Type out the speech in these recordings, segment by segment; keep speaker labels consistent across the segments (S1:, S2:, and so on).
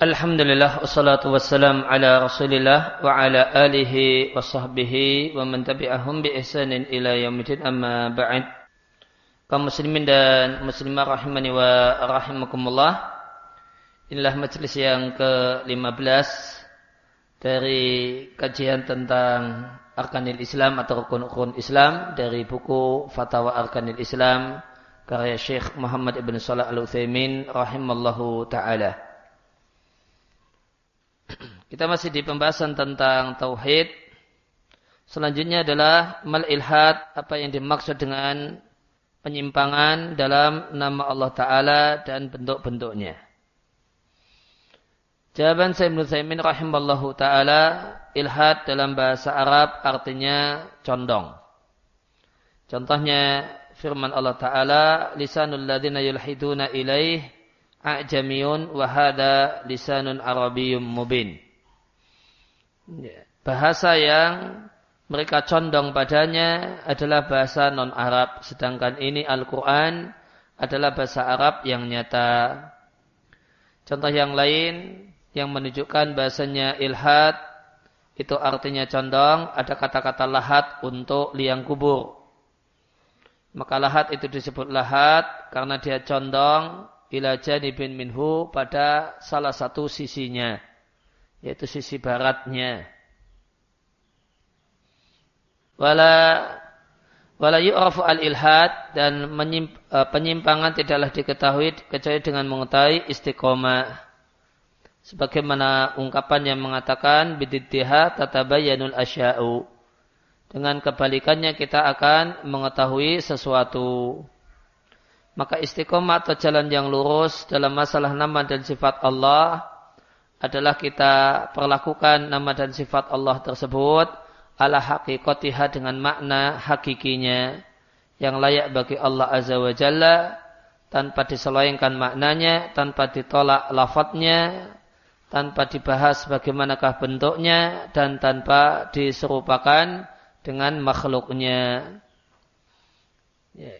S1: Alhamdulillah wassalatu wassalam ala Rasulillah wa ala alihi wa sahbihi wa man tabi'ahum bi ihsanin ila yaumil amma ba'd. Kaum muslimin dan muslimah rahimani wa rahimakumullah. Inilah majelis yang ke-15 dari kajian tentang Arkanil Islam atau rukun-rukun Islam dari buku Fatwa Arkanil Islam karya Syekh Muhammad Ibn Salah Al-Utsaimin rahimallahu taala. Kita masih di pembahasan tentang tauhid. Selanjutnya adalah mal ilhad, apa yang dimaksud dengan penyimpangan dalam nama Allah Ta'ala dan bentuk-bentuknya. Jawaban saya Ibn Zaymin rahimallahu ta'ala, ilhad dalam bahasa Arab artinya condong. Contohnya firman Allah Ta'ala, lisanul ladina yulhiduna ilaih a'jamiyun wa hada lisanun arabiyyum mubin. Ya, bahasa yang mereka condong padanya adalah bahasa non-Arab, sedangkan ini Al-Quran adalah bahasa Arab yang nyata. Contoh yang lain yang menunjukkan bahasanya ilhad itu artinya condong, ada kata-kata lahat untuk liang kubur. Maka lahat itu disebut lahat karena dia condong ila janibin minhu pada salah satu sisinya yaitu sisi baratnya. Wala wala yu'rafu al ilhad dan e, penyimpangan tidaklah diketahui kecuali dengan mengetahui istiqomah. Sebagaimana ungkapan yang mengatakan bididdiha tatabayyanul asya'u. Dengan kebalikannya kita akan mengetahui sesuatu maka istiqomah atau jalan yang lurus dalam masalah nama dan sifat Allah adalah kita perlakukan nama dan sifat Allah tersebut ala hakikatiha dengan makna hakikinya yang layak bagi Allah Azza wa Jalla tanpa diselainkan maknanya, tanpa ditolak lafadznya, tanpa dibahas bagaimanakah bentuknya dan tanpa diserupakan dengan makhluknya. Ya,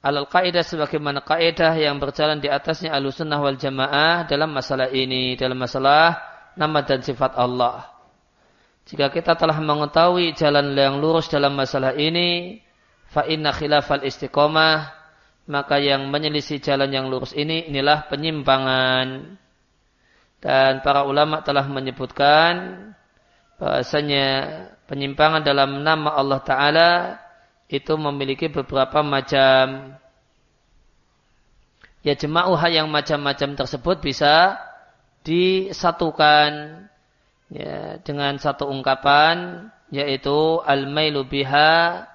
S1: alal kaidah sebagaimana kaidah yang berjalan di atasnya alusunnah wal jamaah dalam masalah ini dalam masalah nama dan sifat Allah. Jika kita telah mengetahui jalan yang lurus dalam masalah ini, fa inna khilafal istiqomah, maka yang menyelisih jalan yang lurus ini inilah penyimpangan. Dan para ulama telah menyebutkan bahasanya penyimpangan dalam nama Allah Ta'ala itu memiliki beberapa macam ya jema'uha yang macam-macam tersebut bisa disatukan ya, dengan satu ungkapan yaitu al-mailu biha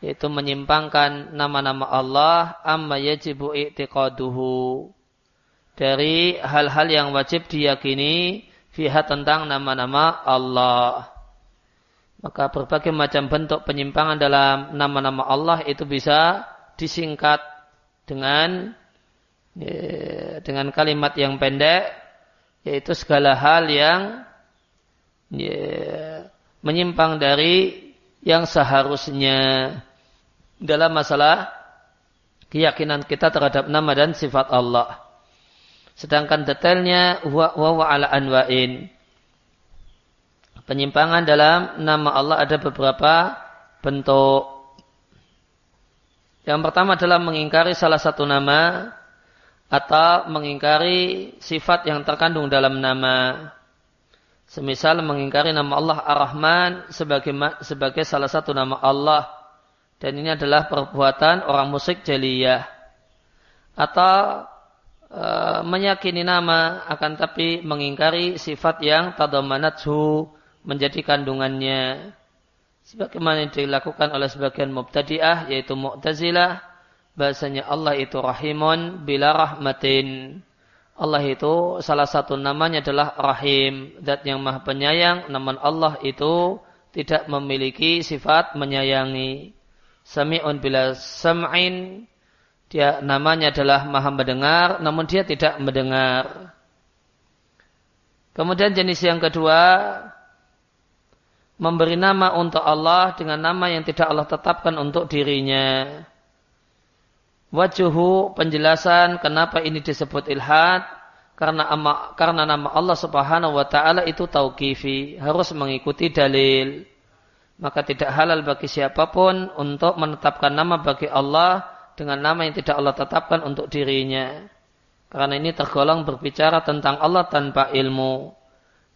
S1: yaitu menyimpangkan nama-nama Allah amma yajibu i'tiqaduhu dari hal-hal yang wajib diyakini fiha tentang nama-nama Allah. Maka berbagai macam bentuk penyimpangan dalam nama-nama Allah itu bisa disingkat dengan ya, dengan kalimat yang pendek yaitu segala hal yang ya, menyimpang dari yang seharusnya dalam masalah keyakinan kita terhadap nama dan sifat Allah. Sedangkan detailnya wa wa ala anwa'in penyimpangan dalam nama Allah ada beberapa bentuk. Yang pertama adalah mengingkari salah satu nama atau mengingkari sifat yang terkandung dalam nama. Semisal mengingkari nama Allah Ar-Rahman sebagai, sebagai salah satu nama Allah. Dan ini adalah perbuatan orang musyrik jaliyah. Atau e, meyakini nama akan tapi mengingkari sifat yang tadamanathu menjadi kandungannya sebagaimana yang dilakukan oleh sebagian mubtadi'ah yaitu mu'tazilah. Bahasanya Allah itu rahimun bila rahmatin. Allah itu salah satu namanya adalah rahim zat yang maha penyayang. Namun Allah itu tidak memiliki sifat menyayangi. Sami'un bila sam'in. Dia namanya adalah maha mendengar namun dia tidak mendengar. Kemudian jenis yang kedua memberi nama untuk Allah dengan nama yang tidak Allah tetapkan untuk dirinya. Wajuhu penjelasan kenapa ini disebut ilhad karena ama, karena nama Allah Subhanahu wa taala itu tauqifi, harus mengikuti dalil. Maka tidak halal bagi siapa pun untuk menetapkan nama bagi Allah dengan nama yang tidak Allah tetapkan untuk dirinya. Karena ini tergolong berbicara tentang Allah tanpa ilmu.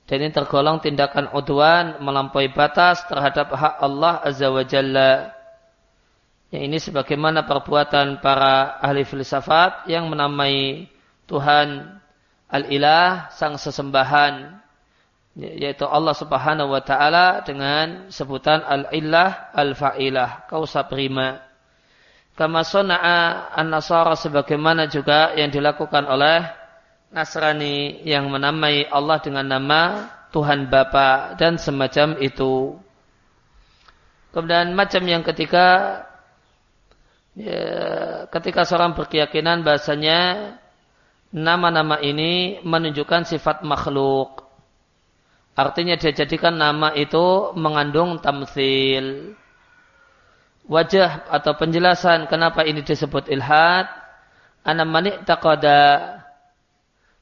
S1: Dan ini tergolong tindakan udwan melampaui batas terhadap hak Allah Azza wa Jalla. Yang ini sebagaimana perbuatan para ahli filsafat yang menamai Tuhan Al-Ilah, Sang Sesembahan, yaitu Allah Subhanahu wa taala dengan sebutan Al-Ilah Al-Fa'ilah, kausa prima. Kama sona'a an-nasara sebagaimana juga yang dilakukan oleh Nasrani yang menamai Allah dengan nama Tuhan Bapa dan semacam itu. Kemudian macam yang ketiga, ya, ketika seorang berkeyakinan bahasanya nama-nama ini menunjukkan sifat makhluk. Artinya dia jadikan nama itu mengandung tamsil. Wajah atau penjelasan kenapa ini disebut ilhad. Ana manik taqada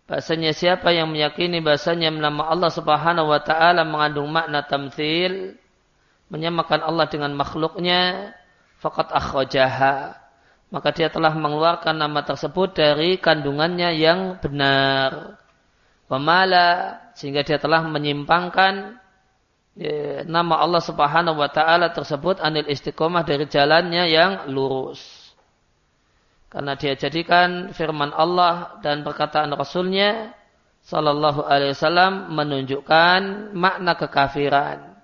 S1: Bahasanya siapa yang meyakini bahasanya nama Allah subhanahu wa ta'ala mengandung makna tamthil, menyamakan Allah dengan makhluknya, fakat akhrajaha. Maka dia telah mengeluarkan nama tersebut dari kandungannya yang benar. Pemala, sehingga dia telah menyimpangkan ya, nama Allah subhanahu wa ta'ala tersebut anil istiqomah dari jalannya yang lurus. Karena dia jadikan firman Allah dan perkataan Rasulnya Sallallahu Alaihi Wasallam menunjukkan makna kekafiran.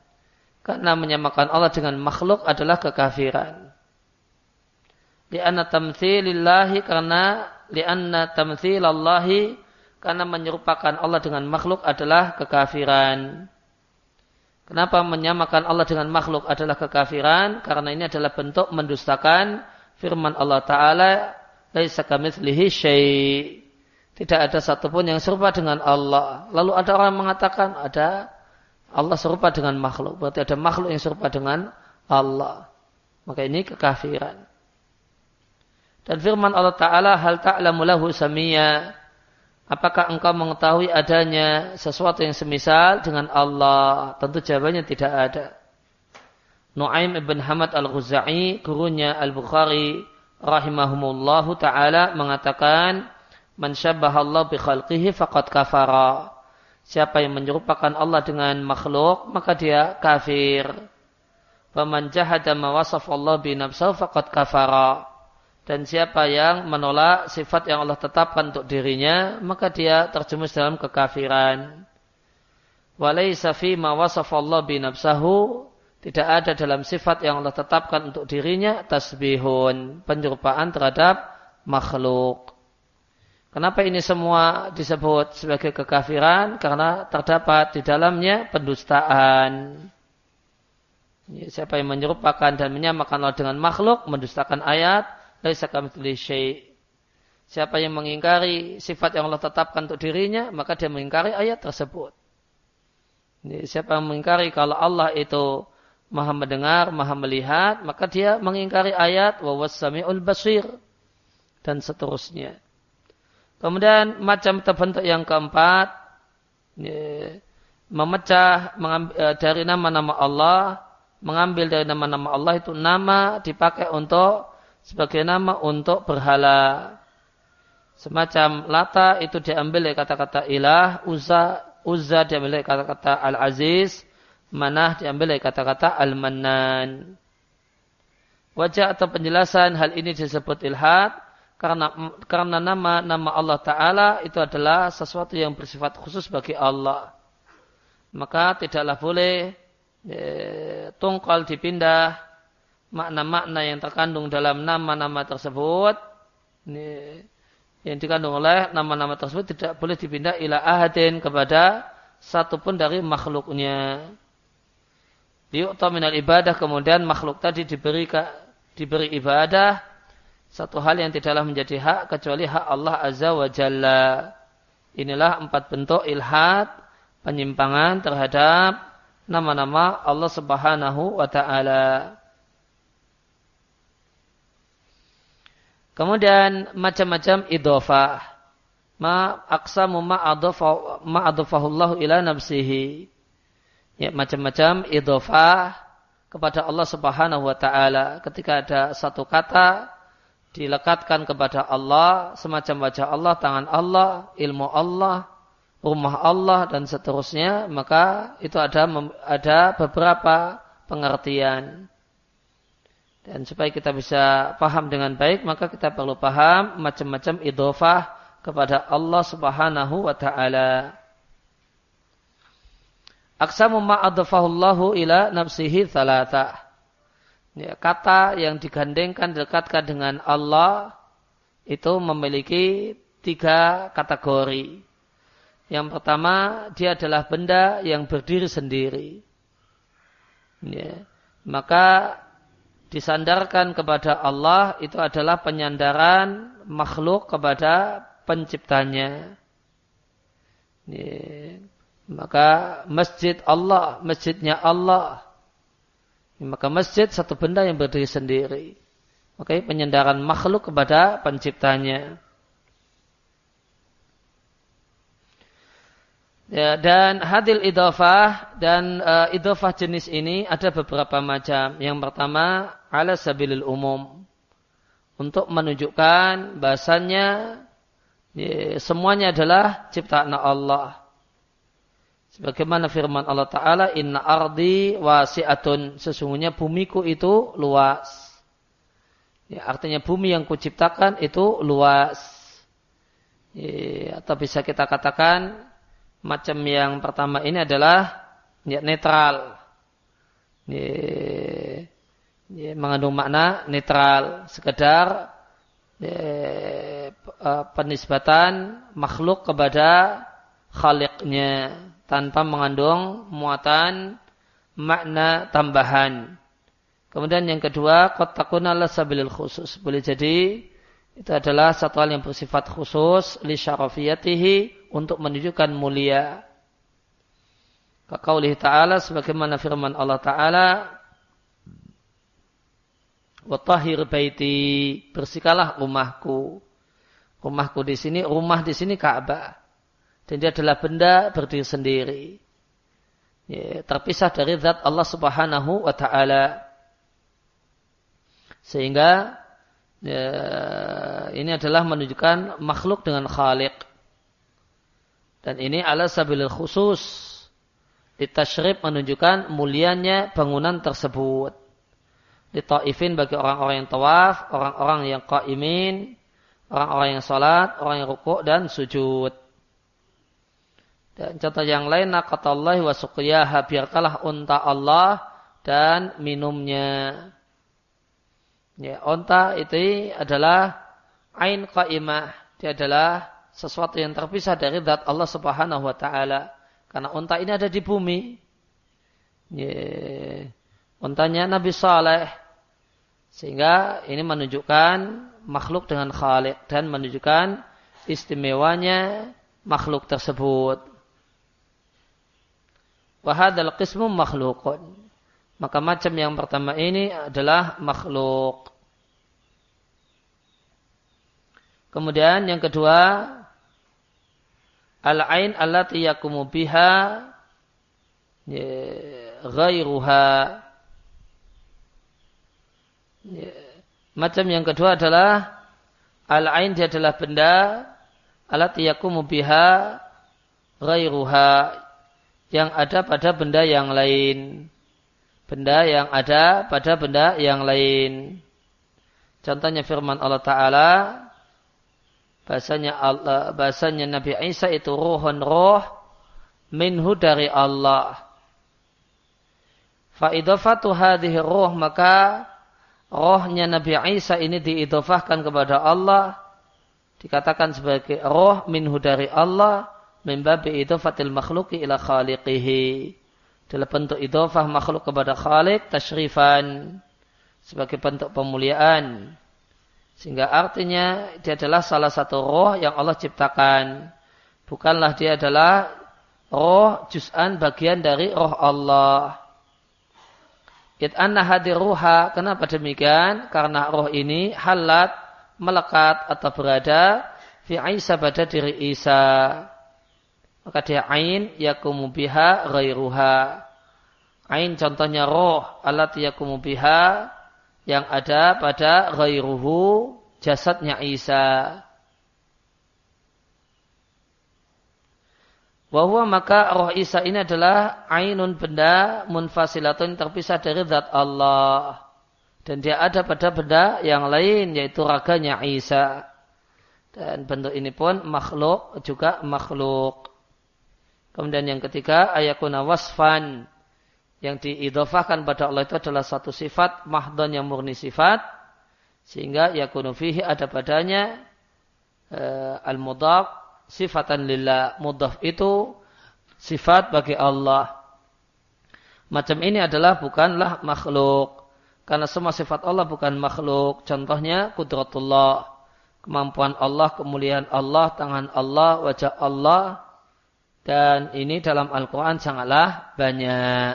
S1: Karena menyamakan Allah dengan makhluk adalah kekafiran. Lianna tamthilillahi karena lianna tamthilallahi karena menyerupakan Allah dengan makhluk adalah kekafiran. Kenapa menyamakan Allah dengan makhluk adalah kekafiran? Karena ini adalah bentuk mendustakan firman Allah Ta'ala, Tidak ada satupun yang serupa dengan Allah. Lalu ada orang mengatakan ada Allah serupa dengan makhluk. Berarti ada makhluk yang serupa dengan Allah. Maka ini kekafiran. Dan firman Allah Ta'ala, Hal ta'lamu lahu samia. Apakah engkau mengetahui adanya sesuatu yang semisal dengan Allah? Tentu jawabannya tidak ada. Nu'aim ibn Hamad al-Ghuzai, gurunya al-Bukhari rahimahumullahu taala mengatakan man Allah bi khalqihi faqad kafara. Siapa yang menyerupakan Allah dengan makhluk, maka dia kafir. Faman jahada ma Allah bi nafsihi faqad kafara. Dan siapa yang menolak sifat yang Allah tetapkan untuk dirinya, maka dia terjemus dalam kekafiran. Walaysa fi ma Allah bi nafsahu tidak ada dalam sifat yang Allah tetapkan untuk dirinya tasbihun, penyerupaan terhadap makhluk. Kenapa ini semua disebut sebagai kekafiran? Karena terdapat di dalamnya pendustaan. Siapa yang menyerupakan dan menyamakan Allah dengan makhluk, mendustakan ayat, Siapa yang mengingkari sifat yang Allah tetapkan untuk dirinya, maka dia mengingkari ayat tersebut. Siapa yang mengingkari kalau Allah itu maha mendengar, maha melihat, maka dia mengingkari ayat wa basir dan seterusnya. Kemudian macam terbentuk yang keempat ya, memecah e, dari nama-nama Allah, mengambil dari nama-nama Allah itu nama dipakai untuk sebagai nama untuk berhala. Semacam lata itu diambil dari kata-kata ilah, uzza, uzza diambil dari kata-kata al-aziz, Manah diambil dari kata-kata al-mannan. Wajah atau penjelasan hal ini disebut ilhad karena karena nama nama Allah Taala itu adalah sesuatu yang bersifat khusus bagi Allah. Maka tidaklah boleh e, tungkal dipindah makna-makna yang terkandung dalam nama-nama tersebut ini, yang dikandung oleh nama-nama tersebut tidak boleh dipindah ila ahadin kepada satupun dari makhluknya liu'ta minal ibadah kemudian makhluk tadi diberi diberi ibadah satu hal yang tidaklah menjadi hak kecuali hak Allah Azza wa Jalla. Inilah empat bentuk ilhad penyimpangan terhadap nama-nama Allah Subhanahu wa taala. Kemudian macam-macam idofah. ma aksamu ma adofahullahu ila nafsihi. Ya, macam-macam idofah kepada Allah Subhanahu wa taala. Ketika ada satu kata dilekatkan kepada Allah, semacam wajah Allah, tangan Allah, ilmu Allah, rumah Allah dan seterusnya, maka itu ada ada beberapa pengertian. Dan supaya kita bisa paham dengan baik, maka kita perlu paham macam-macam idofah kepada Allah Subhanahu wa taala. Aksamu ma'adafahullahu ila nafsihi thalatha. Ya, kata yang digandengkan dekatkan dengan Allah itu memiliki tiga kategori. Yang pertama, dia adalah benda yang berdiri sendiri. Ya. Maka disandarkan kepada Allah itu adalah penyandaran makhluk kepada penciptanya. Ya. Maka masjid Allah, masjidnya Allah. Maka masjid satu benda yang berdiri sendiri. Oke, penyandaran makhluk kepada penciptanya. Ya, dan hadil idofah dan uh, idofah jenis ini ada beberapa macam. Yang pertama ala sabilil umum untuk menunjukkan bahasanya ya, semuanya adalah ciptaan Allah. Sebagaimana firman Allah Ta'ala, Inna ardi wasi'atun. Sesungguhnya bumiku itu luas. Ya, artinya bumi yang kuciptakan itu luas. Ya, atau bisa kita katakan, macam yang pertama ini adalah ya, netral. Ya, ya, mengandung makna netral, sekedar ya, penisbatan makhluk kepada khaliknya tanpa mengandung muatan makna tambahan. Kemudian yang kedua, kotakuna sabilil khusus. Boleh jadi itu adalah satu hal yang bersifat khusus li syarafiyatihi untuk menunjukkan mulia. Kaqaulih ta'ala sebagaimana firman Allah ta'ala Watahir baiti bersihkanlah rumahku. Rumahku di sini, rumah di sini Ka'bah. Dan dia adalah benda berdiri sendiri. Ya, terpisah dari zat Allah Subhanahu wa taala. Sehingga ya, ini adalah menunjukkan makhluk dengan khalik. Dan ini ala sabilil khusus. Ditasyrib menunjukkan mulianya bangunan tersebut. Ditaifin bagi orang-orang yang tawaf, orang-orang yang qaimin, orang-orang yang salat, orang yang rukuk dan sujud. Dan contoh yang lain, naqatallahi wa suqiyaha, biarkalah unta Allah dan minumnya. Ya, unta itu adalah ain qaimah. Dia adalah sesuatu yang terpisah dari zat Allah Subhanahu wa taala. Karena unta ini ada di bumi. Yeah. Untanya Nabi Saleh. Sehingga ini menunjukkan makhluk dengan khalik dan menunjukkan istimewanya makhluk tersebut. Wahadal qismu makhlukun. Maka macam yang pertama ini adalah makhluk. Kemudian yang kedua al-ain allati yakumu biha ghairuha macam yang kedua adalah al-ain dia adalah benda allati yakumu biha ghairuha yang ada pada benda yang lain. Benda yang ada pada benda yang lain. Contohnya firman Allah taala bahasanya Allah bahasanya Nabi Isa itu ruhun roh minhu dari Allah. Fa idafatu hadhihi ruh maka rohnya Nabi Isa ini diidofahkan kepada Allah. Dikatakan sebagai roh minhu dari Allah mimbabi idofatil makhluki ila khaliqihi dalam bentuk idofah makhluk kepada khalik tashrifan sebagai bentuk pemuliaan sehingga artinya dia adalah salah satu roh yang Allah ciptakan. Bukanlah dia adalah roh juz'an bagian dari roh Allah. It anna hadir ruha. Kenapa demikian? Karena roh ini halat, melekat atau berada fi Isa pada diri Isa. Maka dia ain yakumu biha ghairuha. Ain contohnya roh alat yakumu biha yang ada pada ghairuhu jasadnya Isa. Bahwa maka roh Isa ini adalah ainun benda munfasilatun terpisah dari zat Allah. Dan dia ada pada benda yang lain yaitu raganya Isa. Dan bentuk ini pun makhluk juga makhluk. Kemudian yang ketiga ayakuna wasfan yang diidofahkan pada Allah itu adalah satu sifat mahdon yang murni sifat sehingga yakunu fihi ada padanya uh, al-mudhaf sifatan lillah mudhaf itu sifat bagi Allah. Macam ini adalah bukanlah makhluk. Karena semua sifat Allah bukan makhluk. Contohnya kudratullah. Kemampuan Allah, kemuliaan Allah, tangan Allah, wajah Allah. Dan ini dalam Al-Quran sangatlah banyak.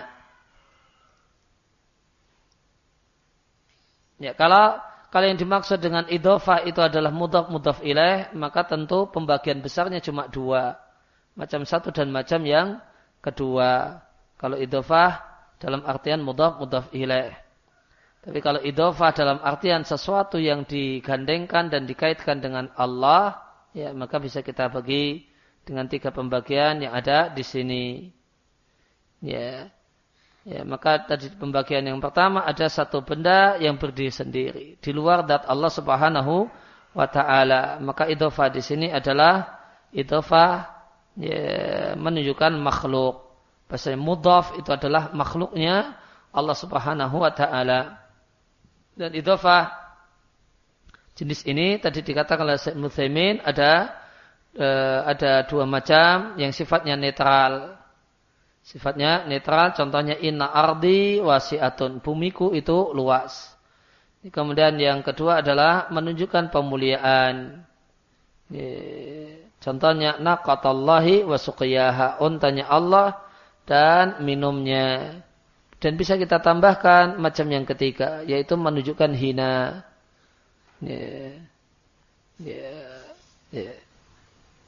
S1: Ya, kalau kalau yang dimaksud dengan idofah itu adalah mudaf mudaf ilaih, maka tentu pembagian besarnya cuma dua. Macam satu dan macam yang kedua. Kalau idofah dalam artian mudaf mudaf ilaih. Tapi kalau idofah dalam artian sesuatu yang digandengkan dan dikaitkan dengan Allah, ya maka bisa kita bagi dengan tiga pembagian yang ada di sini. Ya. Ya, maka tadi pembagian yang pertama ada satu benda yang berdiri sendiri di luar dat Allah Subhanahu wa taala. Maka idhofah di sini adalah idhofah ya, menunjukkan makhluk. Bahasa mudhaf itu adalah makhluknya Allah Subhanahu wa taala. Dan idhofah jenis ini tadi dikatakan oleh Syekh Muthaimin ada eh, ada dua macam yang sifatnya netral Sifatnya netral, contohnya inna ardi wasiatun. Bumiku itu luas. Kemudian yang kedua adalah menunjukkan pemuliaan. Contohnya naqatallahi wa suqiyaha. Untanya Allah dan minumnya. Dan bisa kita tambahkan macam yang ketiga, yaitu menunjukkan hina. Ya. Ya.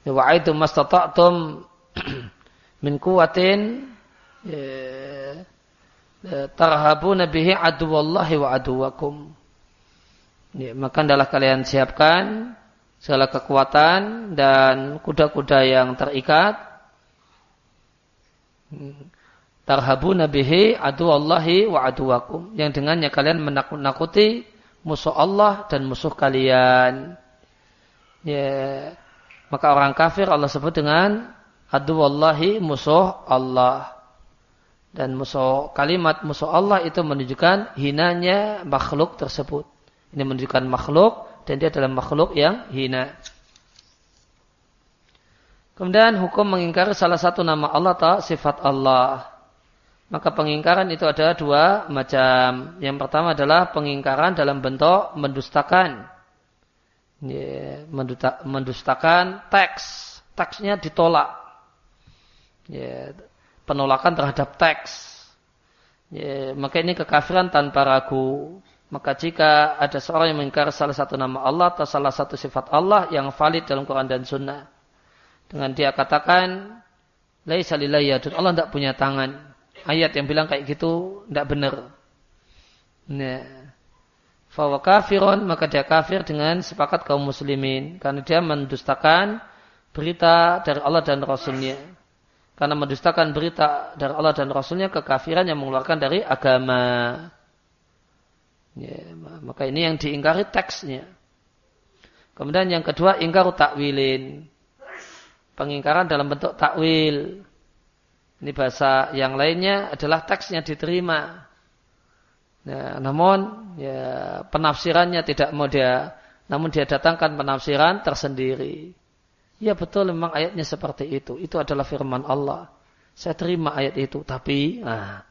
S1: Ya. Wa aitu mastata'tum min kuwatin ya, ya, tarhabuna bihi aduwallahi wa aduwakum. Ya, maka adalah kalian siapkan segala kekuatan dan kuda-kuda yang terikat. Tarhabuna bihi aduwallahi wa aduwakum. Yang dengannya kalian menakut-nakuti musuh Allah dan musuh kalian. Ya, maka orang kafir Allah sebut dengan aduwallahi musuh Allah. Dan musuh kalimat musuh Allah itu menunjukkan hinanya makhluk tersebut. Ini menunjukkan makhluk dan dia adalah makhluk yang hina. Kemudian hukum mengingkari salah satu nama Allah atau sifat Allah. Maka pengingkaran itu ada dua macam. Yang pertama adalah pengingkaran dalam bentuk mendustakan. Mendustakan teks. Teksnya ditolak ya, penolakan terhadap teks. Ya, maka ini kekafiran tanpa ragu. Maka jika ada seorang yang mengingkari salah satu nama Allah atau salah satu sifat Allah yang valid dalam Quran dan Sunnah. Dengan dia katakan, Laisa lillahi Allah tidak punya tangan. Ayat yang bilang kayak gitu tidak benar. Nah, Fawa kafirun maka dia kafir dengan sepakat kaum muslimin karena dia mendustakan berita dari Allah dan Rasulnya karena mendustakan berita dari Allah dan Rasulnya kekafiran yang mengeluarkan dari agama. Ya, maka ini yang diingkari teksnya. Kemudian yang kedua ingkar takwilin. Pengingkaran dalam bentuk takwil. Ini bahasa yang lainnya adalah teksnya diterima. Ya, namun ya, penafsirannya tidak mau dia, namun dia datangkan penafsiran tersendiri. Ya betul memang ayatnya seperti itu. Itu adalah firman Allah. Saya terima ayat itu. Tapi nah,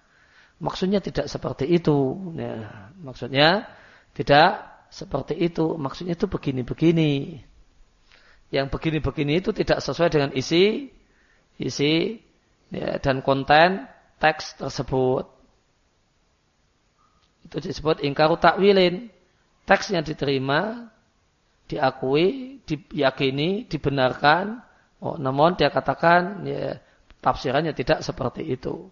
S1: maksudnya tidak seperti itu. Ya, maksudnya tidak seperti itu. Maksudnya itu begini-begini. Yang begini-begini itu tidak sesuai dengan isi isi ya, dan konten teks tersebut. Itu disebut ingkaru takwilin. Teks yang diterima diakui, diyakini, dibenarkan. Oh, namun dia katakan ya, tafsirannya tidak seperti itu.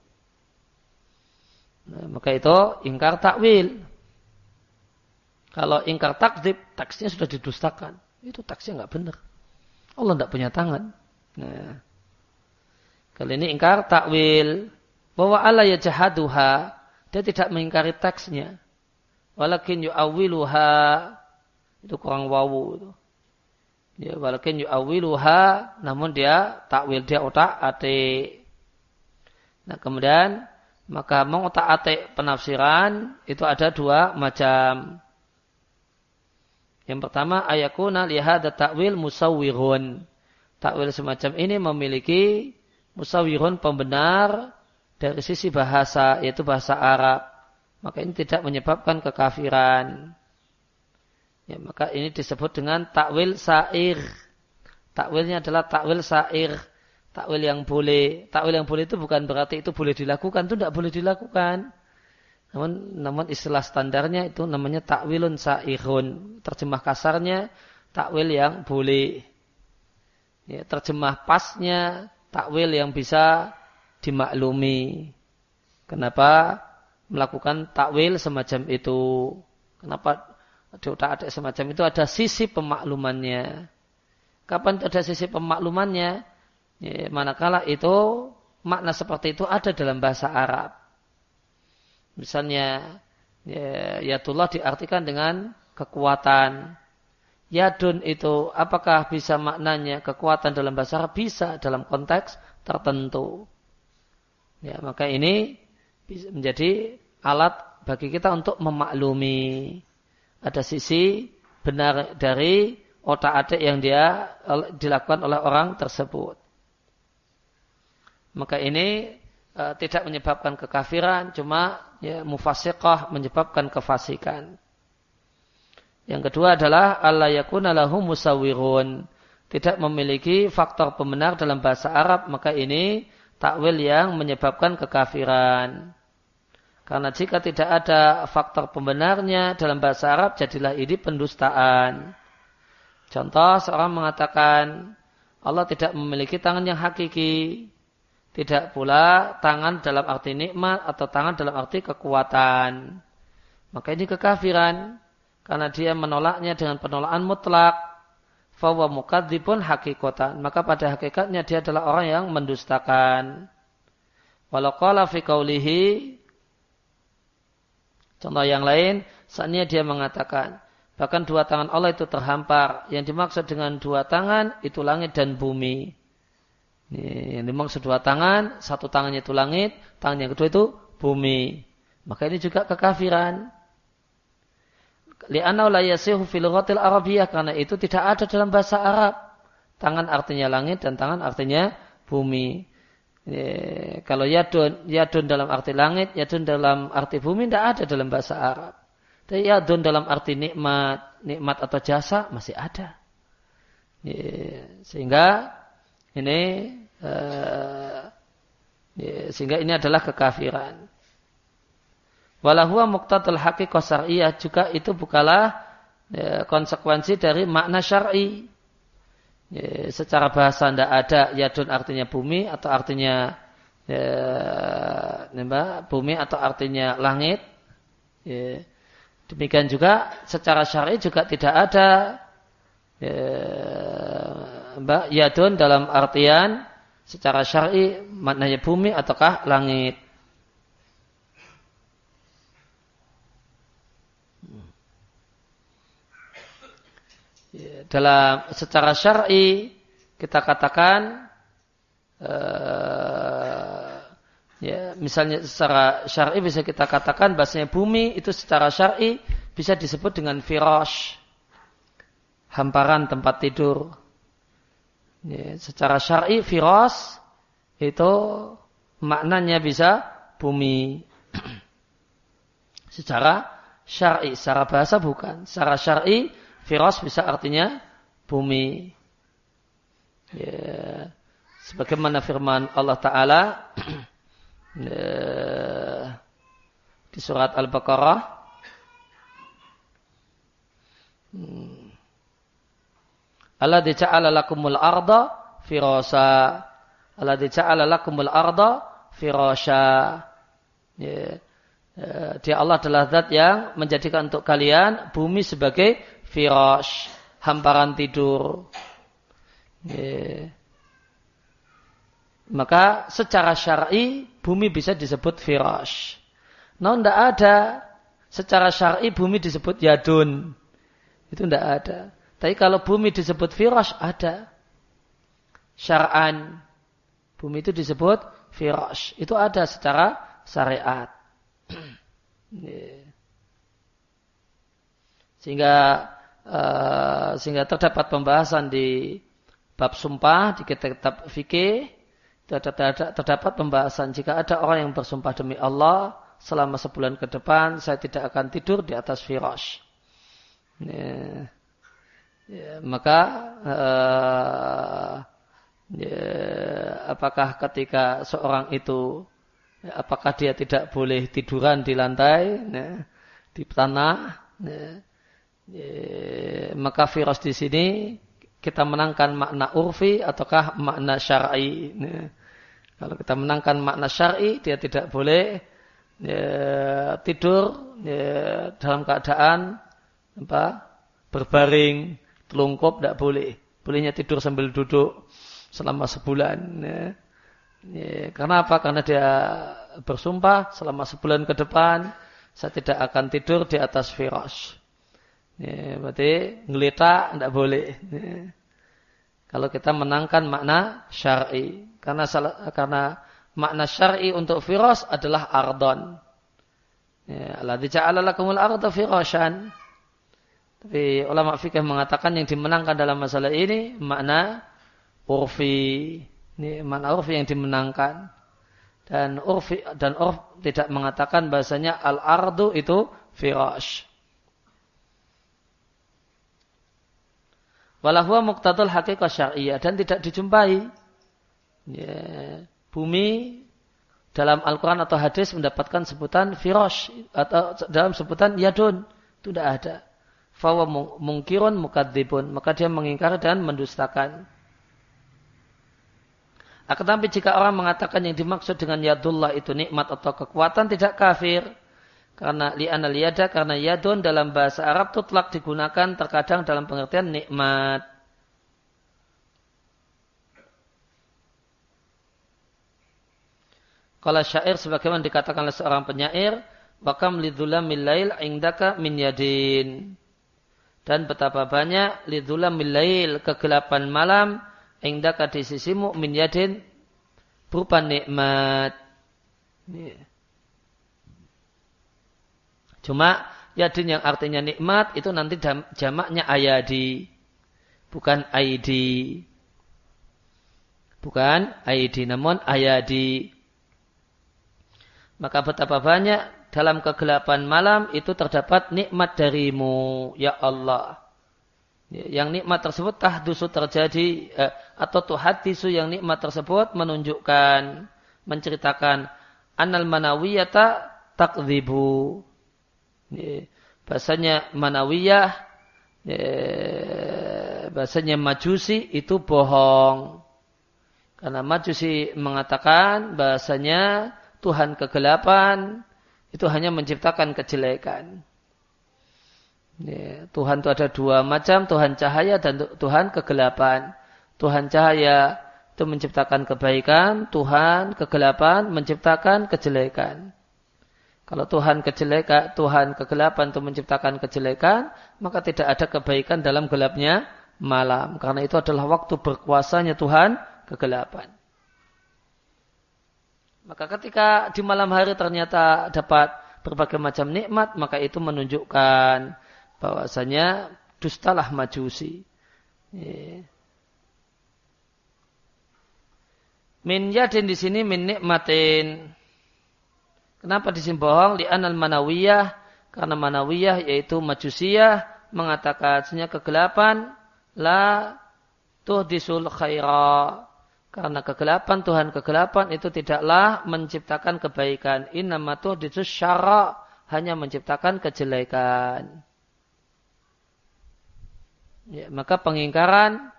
S1: Nah, maka itu ingkar takwil. Kalau ingkar takdib, teksnya sudah didustakan. Itu teksnya nggak benar. Allah tidak punya tangan. Nah, kali ini ingkar takwil. Bahwa Allah ya jahaduha. Dia tidak mengingkari teksnya. Walakin yu'awiluha. Itu kurang wawu. Itu. Ya, walakin yu'awiluha. Namun dia takwil. Dia otak ate. Nah kemudian. Maka mengotak ate penafsiran. Itu ada dua macam. Yang pertama ayakuna lihada takwil musawwirun. Takwil semacam ini memiliki musawwirun pembenar dari sisi bahasa yaitu bahasa Arab. Maka ini tidak menyebabkan kekafiran. Ya, maka ini disebut dengan takwil sair. Takwilnya adalah takwil sair. Takwil yang boleh. Takwil yang boleh itu bukan berarti itu boleh dilakukan. Itu tidak boleh dilakukan. Namun, namun istilah standarnya itu namanya takwilun sa'irun. Terjemah kasarnya takwil yang boleh. Ya, terjemah pasnya takwil yang bisa dimaklumi. Kenapa melakukan takwil semacam itu? Kenapa di otak semacam itu ada sisi pemaklumannya? Kapan ada sisi pemaklumannya? Ya, manakala itu makna seperti itu ada dalam bahasa Arab. Misalnya ya, yatullah diartikan dengan kekuatan. Yadun itu apakah bisa maknanya kekuatan dalam bahasa Arab? Bisa dalam konteks tertentu. Ya, maka ini menjadi alat bagi kita untuk memaklumi ada sisi benar dari otak adik yang dia dilakukan oleh orang tersebut. Maka ini uh, tidak menyebabkan kekafiran, cuma ya, mufasiqah menyebabkan kefasikan. Yang kedua adalah Allah yakuna lahu musawirun. Tidak memiliki faktor pembenar dalam bahasa Arab, maka ini takwil yang menyebabkan kekafiran. Karena jika tidak ada faktor pembenarnya dalam bahasa Arab, jadilah ini pendustaan. Contoh, seorang mengatakan, Allah tidak memiliki tangan yang hakiki. Tidak pula tangan dalam arti nikmat atau tangan dalam arti kekuatan. Maka ini kekafiran. Karena dia menolaknya dengan penolakan mutlak. Fawa mukadzibun hakikotan. Maka pada hakikatnya dia adalah orang yang mendustakan. Walau qala fi kaulihi. Contoh yang lain. Saatnya dia mengatakan. Bahkan dua tangan Allah itu terhampar. Yang dimaksud dengan dua tangan itu langit dan bumi. Ini, yang dimaksud dua tangan, satu tangannya itu langit, tangan yang kedua itu bumi. Maka ini juga kekafiran. Li'anau la yasihu fil arabiyah karena itu tidak ada dalam bahasa Arab. Tangan artinya langit dan tangan artinya bumi. Ya, kalau yadun, yadun dalam arti langit, yadun dalam arti bumi tidak ada dalam bahasa Arab. Tapi yadun dalam arti nikmat, nikmat atau jasa masih ada. Ya, sehingga ini ya, sehingga ini adalah kekafiran. Walahua muqtatul haqiqah syar'iyah juga itu bukanlah ya, konsekuensi dari makna syar'i. Ya, secara bahasa tidak ada yadun artinya bumi atau artinya ya, bumi atau artinya langit. Ya. Demikian juga secara syar'i juga tidak ada ya, Mbak yadun dalam artian secara syar'i maknanya bumi ataukah langit. Dalam secara syar'i kita katakan uh, ya misalnya secara syar'i bisa kita katakan bahasanya bumi itu secara syar'i bisa disebut dengan firash hamparan tempat tidur Ya, secara syar'i firas itu maknanya bisa bumi. secara syar'i, secara bahasa bukan. Secara syar'i firas bisa artinya bumi. Ya, sebagaimana firman Allah Taala ya, di surat Al-Baqarah. Hmm. Allah ja'ala lakumul arda firasa. Allah ja'ala lakumul arda firasa. Ya. ya. Dia Allah adalah zat yang menjadikan untuk kalian bumi sebagai firash, hamparan tidur. Ya. Maka secara syar'i bumi bisa disebut firash. Namun tidak ada secara syar'i bumi disebut yadun. Itu tidak ada. Tapi kalau bumi disebut firash ada. Syar'an. Bumi itu disebut firash. Itu ada secara syariat. sehingga uh, sehingga terdapat pembahasan di bab sumpah di kitab fikih terdapat, pembahasan jika ada orang yang bersumpah demi Allah selama sebulan ke depan saya tidak akan tidur di atas firash. Ya, ya, maka uh, ya, apakah ketika seorang itu ya, apakah dia tidak boleh tiduran di lantai ya, di tanah ya, maka virus di sini kita menangkan makna urfi ataukah makna syar'i ya. kalau kita menangkan makna syar'i dia tidak boleh ya, tidur ya, dalam keadaan apa berbaring telungkup tidak boleh bolehnya tidur sambil duduk selama sebulan ya. Ya, karena apa karena dia bersumpah selama sebulan ke depan saya tidak akan tidur di atas virus ya, berarti ngelitak tidak boleh ya. kalau kita menangkan makna syar'i karena karena makna syar'i untuk firas adalah ardon. Ya, Allah ja'ala lakumul. Tapi ulama fikih mengatakan yang dimenangkan dalam masalah ini makna urfi. Ini makna urfi yang dimenangkan. Dan urfi dan urf tidak mengatakan bahasanya al-ardu itu firash. Walahua muqtadul hakikat syariah dan tidak dijumpai. Ya bumi dalam Al-Quran atau hadis mendapatkan sebutan firosh atau dalam sebutan yadun. Itu tidak ada. Fawa mungkirun mukadzibun. Maka dia mengingkar dan mendustakan. Akan tapi jika orang mengatakan yang dimaksud dengan yadullah itu nikmat atau kekuatan tidak kafir. Karena li'ana liyada karena yadun dalam bahasa Arab tutlak digunakan terkadang dalam pengertian nikmat. Kalau syair sebagaimana dikatakan oleh seorang penyair, wakam lidzulamil milail indaka min yadin. Dan betapa banyak lidzulamil milail kegelapan malam indaka di sisimu min yadin berupa nikmat. Cuma yadin yang artinya nikmat itu nanti jamaknya ayadi. Bukan aidi. Bukan aidi namun ayadi. Maka betapa banyak dalam kegelapan malam itu terdapat nikmat darimu, ya Allah. Ya, yang nikmat tersebut tahdusu terjadi eh, atau tuhadisu yang nikmat tersebut menunjukkan, menceritakan anal manawiyata takzibu. Ya, bahasanya manawiyah, ya, bahasanya majusi itu bohong. Karena majusi mengatakan bahasanya Tuhan kegelapan itu hanya menciptakan kejelekan. Tuhan itu ada dua macam, Tuhan cahaya dan Tuhan kegelapan. Tuhan cahaya itu menciptakan kebaikan, Tuhan kegelapan menciptakan kejelekan. Kalau Tuhan kejelekan, Tuhan kegelapan itu menciptakan kejelekan, maka tidak ada kebaikan dalam gelapnya malam. Karena itu adalah waktu berkuasanya Tuhan kegelapan. Maka ketika di malam hari ternyata dapat berbagai macam nikmat, maka itu menunjukkan bahwasanya dustalah majusi. Min yadin di sini min nikmatin. Kenapa di sini bohong? Li anal manawiyah karena manawiyah yaitu majusiyah mengatakan kegelapan la tuhdisul khaira karena kegelapan Tuhan kegelapan itu tidaklah menciptakan kebaikan. Innama itu syara hanya menciptakan kejelekan. Ya, maka pengingkaran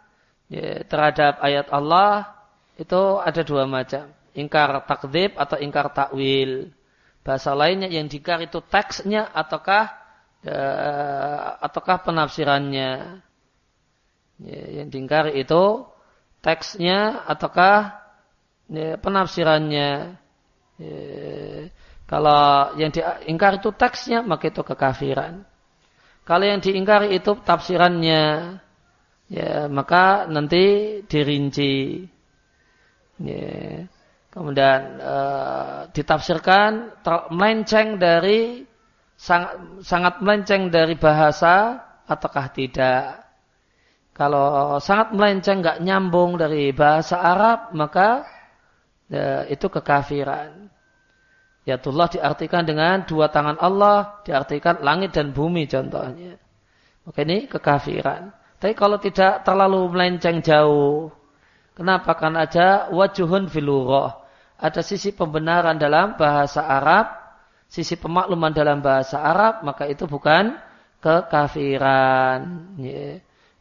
S1: ya, terhadap ayat Allah itu ada dua macam. Ingkar takdib atau ingkar takwil. Bahasa lainnya yang dikar itu teksnya ataukah ya, ataukah penafsirannya. Ya, yang diingkar itu teksnya ataukah ya, penafsirannya. Ya, kalau yang diingkar itu teksnya maka itu kekafiran. Kalau yang diingkari itu tafsirannya, ya maka nanti dirinci. Ya. Kemudian uh, ditafsirkan melenceng dari sangat sangat melenceng dari bahasa ataukah tidak. Kalau sangat melenceng nggak nyambung dari bahasa Arab maka ya, itu kekafiran. Yatullah diartikan dengan dua tangan Allah, diartikan langit dan bumi contohnya. Maka ini kekafiran. Tapi kalau tidak terlalu melenceng jauh. Kenapa? Karena aja wajuhun filuroh. Ada sisi pembenaran dalam bahasa Arab, sisi pemakluman dalam bahasa Arab, maka itu bukan kekafiran.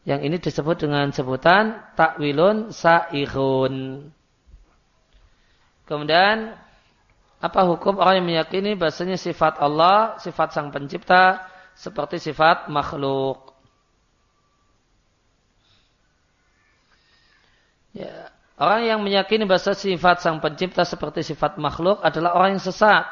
S1: Yang ini disebut dengan sebutan takwilun sairun. Kemudian apa hukum orang yang meyakini bahasanya sifat Allah, sifat sang pencipta, seperti sifat makhluk? Ya. Orang yang meyakini bahasa sifat sang pencipta seperti sifat makhluk adalah orang yang sesat.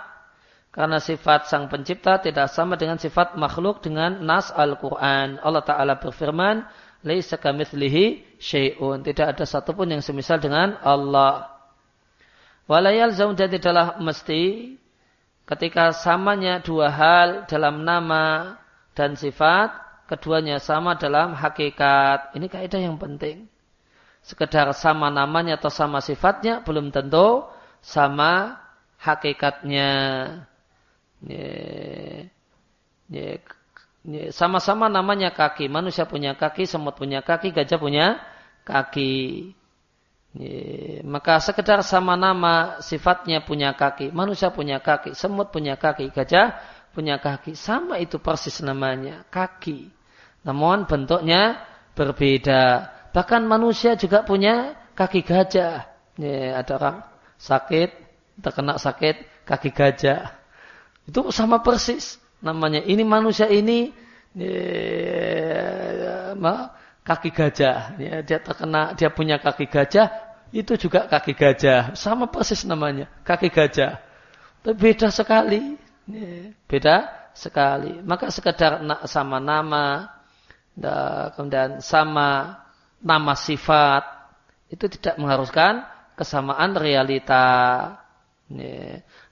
S1: Karena sifat sang pencipta tidak sama dengan sifat makhluk dengan nas Al-Quran. Allah Ta'ala berfirman. Tidak ada satupun yang semisal dengan Allah. Walayal tidaklah mesti ketika samanya dua hal dalam nama dan sifat, keduanya sama dalam hakikat. Ini kaidah yang penting. Sekedar sama namanya atau sama sifatnya belum tentu sama hakikatnya. Sama-sama namanya kaki. Manusia punya kaki, semut punya kaki, gajah punya kaki. Maka sekedar sama nama sifatnya punya kaki, manusia punya kaki, semut punya kaki, gajah punya kaki, sama itu persis namanya kaki. Namun bentuknya berbeda. Bahkan manusia juga punya kaki gajah. Ya, ada orang sakit, terkena sakit kaki gajah. Itu sama persis namanya. Ini manusia ini ya, kaki gajah. Ya, dia terkena, dia punya kaki gajah, itu juga kaki gajah. Sama persis namanya, kaki gajah. Tapi beda sekali. Beda sekali. Maka sekedar sama nama, kemudian sama nama sifat, itu tidak mengharuskan kesamaan realita.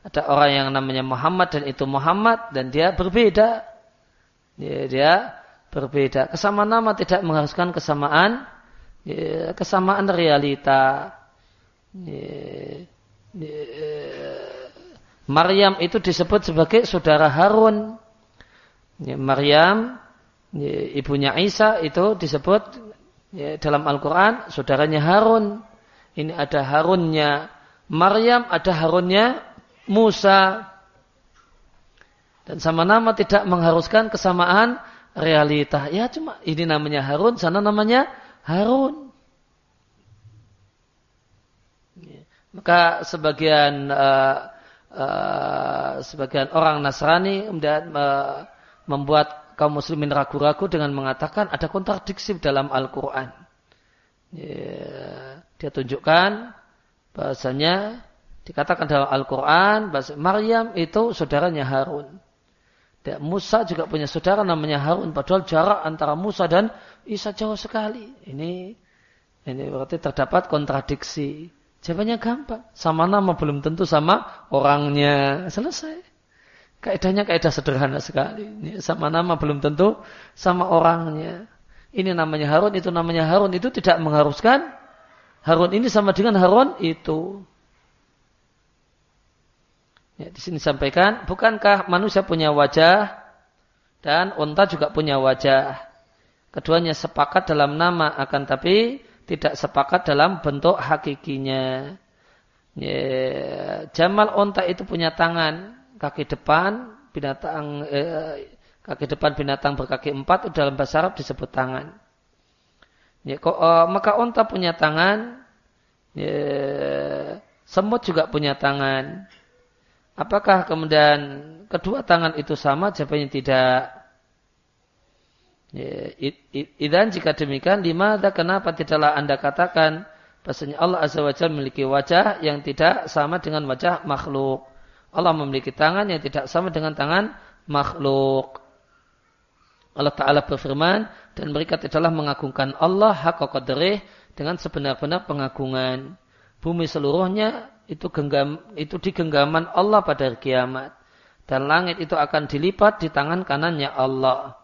S1: Ada orang yang namanya Muhammad dan itu Muhammad dan dia berbeda. Dia berbeda. Kesamaan nama tidak mengharuskan kesamaan ya, kesamaan realita. Ya, ya, Maryam itu disebut sebagai saudara Harun. Ya, Maryam, ya, ibunya Isa itu disebut ya, dalam Al-Quran saudaranya Harun. Ini ada Harunnya Maryam, ada Harunnya Musa. Dan sama nama tidak mengharuskan kesamaan realita. Ya cuma ini namanya Harun, sana namanya Harun. Maka sebagian uh, uh, sebagian orang Nasrani kemudian uh, membuat kaum muslimin ragu-ragu dengan mengatakan ada kontradiksi dalam Al-Quran. Yeah. Dia tunjukkan bahasanya dikatakan dalam Al-Quran bahasa Maryam itu saudaranya Harun. Dan Musa juga punya saudara namanya Harun. Padahal jarak antara Musa dan Isa jauh sekali. Ini ini berarti terdapat kontradiksi. Jawabannya gampang. Sama nama belum tentu sama orangnya. Selesai. Kaidahnya kaidah sederhana sekali. Sama nama belum tentu sama orangnya. Ini namanya Harun, itu namanya Harun. Itu tidak mengharuskan Harun ini sama dengan Harun itu. Ya, di sini sampaikan, bukankah manusia punya wajah dan unta juga punya wajah? Keduanya sepakat dalam nama, akan tapi tidak sepakat dalam bentuk hakikinya. Ya, Jamal unta itu punya tangan, kaki depan binatang eh, kaki depan binatang berkaki empat dalam bahasa Arab disebut tangan. Ya, kok, uh, maka unta punya tangan, ya, semut juga punya tangan. Apakah kemudian kedua tangan itu sama? Jawabannya tidak. Ya, idan jika demikian, lima kenapa tidaklah anda katakan bahasanya Allah Azza wa Jalla memiliki wajah yang tidak sama dengan wajah makhluk. Allah memiliki tangan yang tidak sama dengan tangan makhluk. Allah Ta'ala berfirman, dan mereka tidaklah mengagungkan Allah hak dengan sebenar-benar pengagungan. Bumi seluruhnya itu genggam itu di genggaman Allah pada hari kiamat. Dan langit itu akan dilipat di tangan kanannya Allah.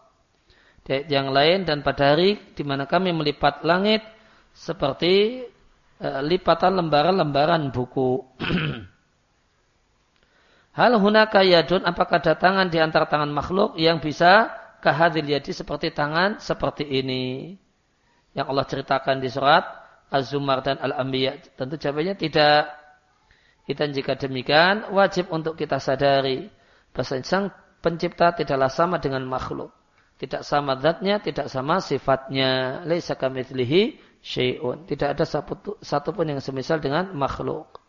S1: Yang lain dan pada hari di mana kami melipat langit seperti uh, lipatan lembaran-lembaran buku. Hal hunaka yadun apakah ada tangan di antara tangan makhluk yang bisa kahadil yadi seperti tangan seperti ini. Yang Allah ceritakan di surat Az-Zumar dan Al-Anbiya. Tentu jawabannya tidak. Dan jika demikian, wajib untuk kita sadari bahwa sang pencipta tidaklah sama dengan makhluk. Tidak sama zatnya, tidak sama sifatnya. Laisa kamitslihi syai'un. Tidak ada satu pun yang semisal dengan makhluk.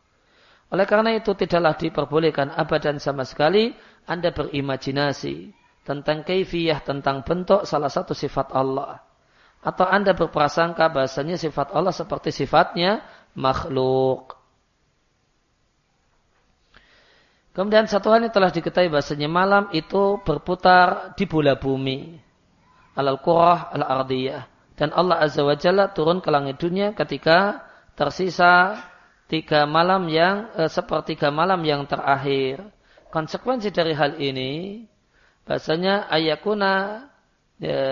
S1: Oleh karena itu tidaklah diperbolehkan abadan sama sekali Anda berimajinasi tentang kaifiyah, tentang bentuk salah satu sifat Allah. Atau Anda berprasangka bahasanya sifat Allah seperti sifatnya makhluk. Kemudian satu hal yang telah diketahui bahasanya malam itu berputar di bola bumi. Al-Qurah al-Ardiyah. Dan Allah Azza wa Jalla turun ke langit dunia ketika tersisa tiga malam yang eh, sepertiga malam yang terakhir. Konsekuensi dari hal ini Bahasanya ayakuna ya,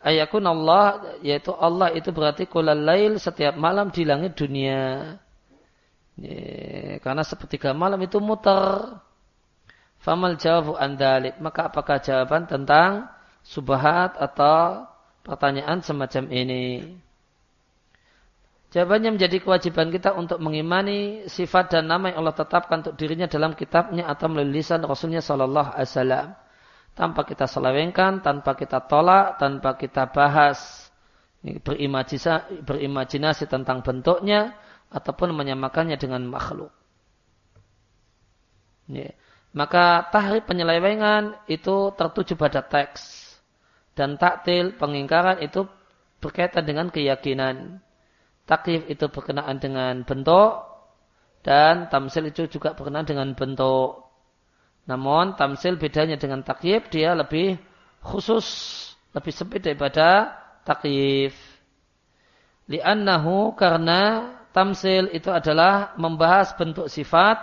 S1: ayakun Allah yaitu Allah itu berarti kulal lail setiap malam di langit dunia. Ya, karena sepertiga malam itu muter. Famal jawabu andalik. Maka apakah jawaban tentang subhat atau pertanyaan semacam ini? Jawabannya menjadi kewajiban kita untuk mengimani sifat dan nama yang Allah tetapkan untuk dirinya dalam kitabnya atau melalui lisan Rasulnya Sallallahu Alaihi Wasallam. Tanpa kita selewengkan, tanpa kita tolak, tanpa kita bahas, berimajinasi, tentang bentuknya, ataupun menyamakannya dengan makhluk. Maka tahrif penyelewengan itu tertuju pada teks. Dan taktil, pengingkaran itu berkaitan dengan keyakinan. Takyif itu berkenaan dengan bentuk dan tamsil itu juga berkenaan dengan bentuk. Namun tamsil bedanya dengan takyif dia lebih khusus, lebih sempit daripada takyif. Li'annahu karena tamsil itu adalah membahas bentuk sifat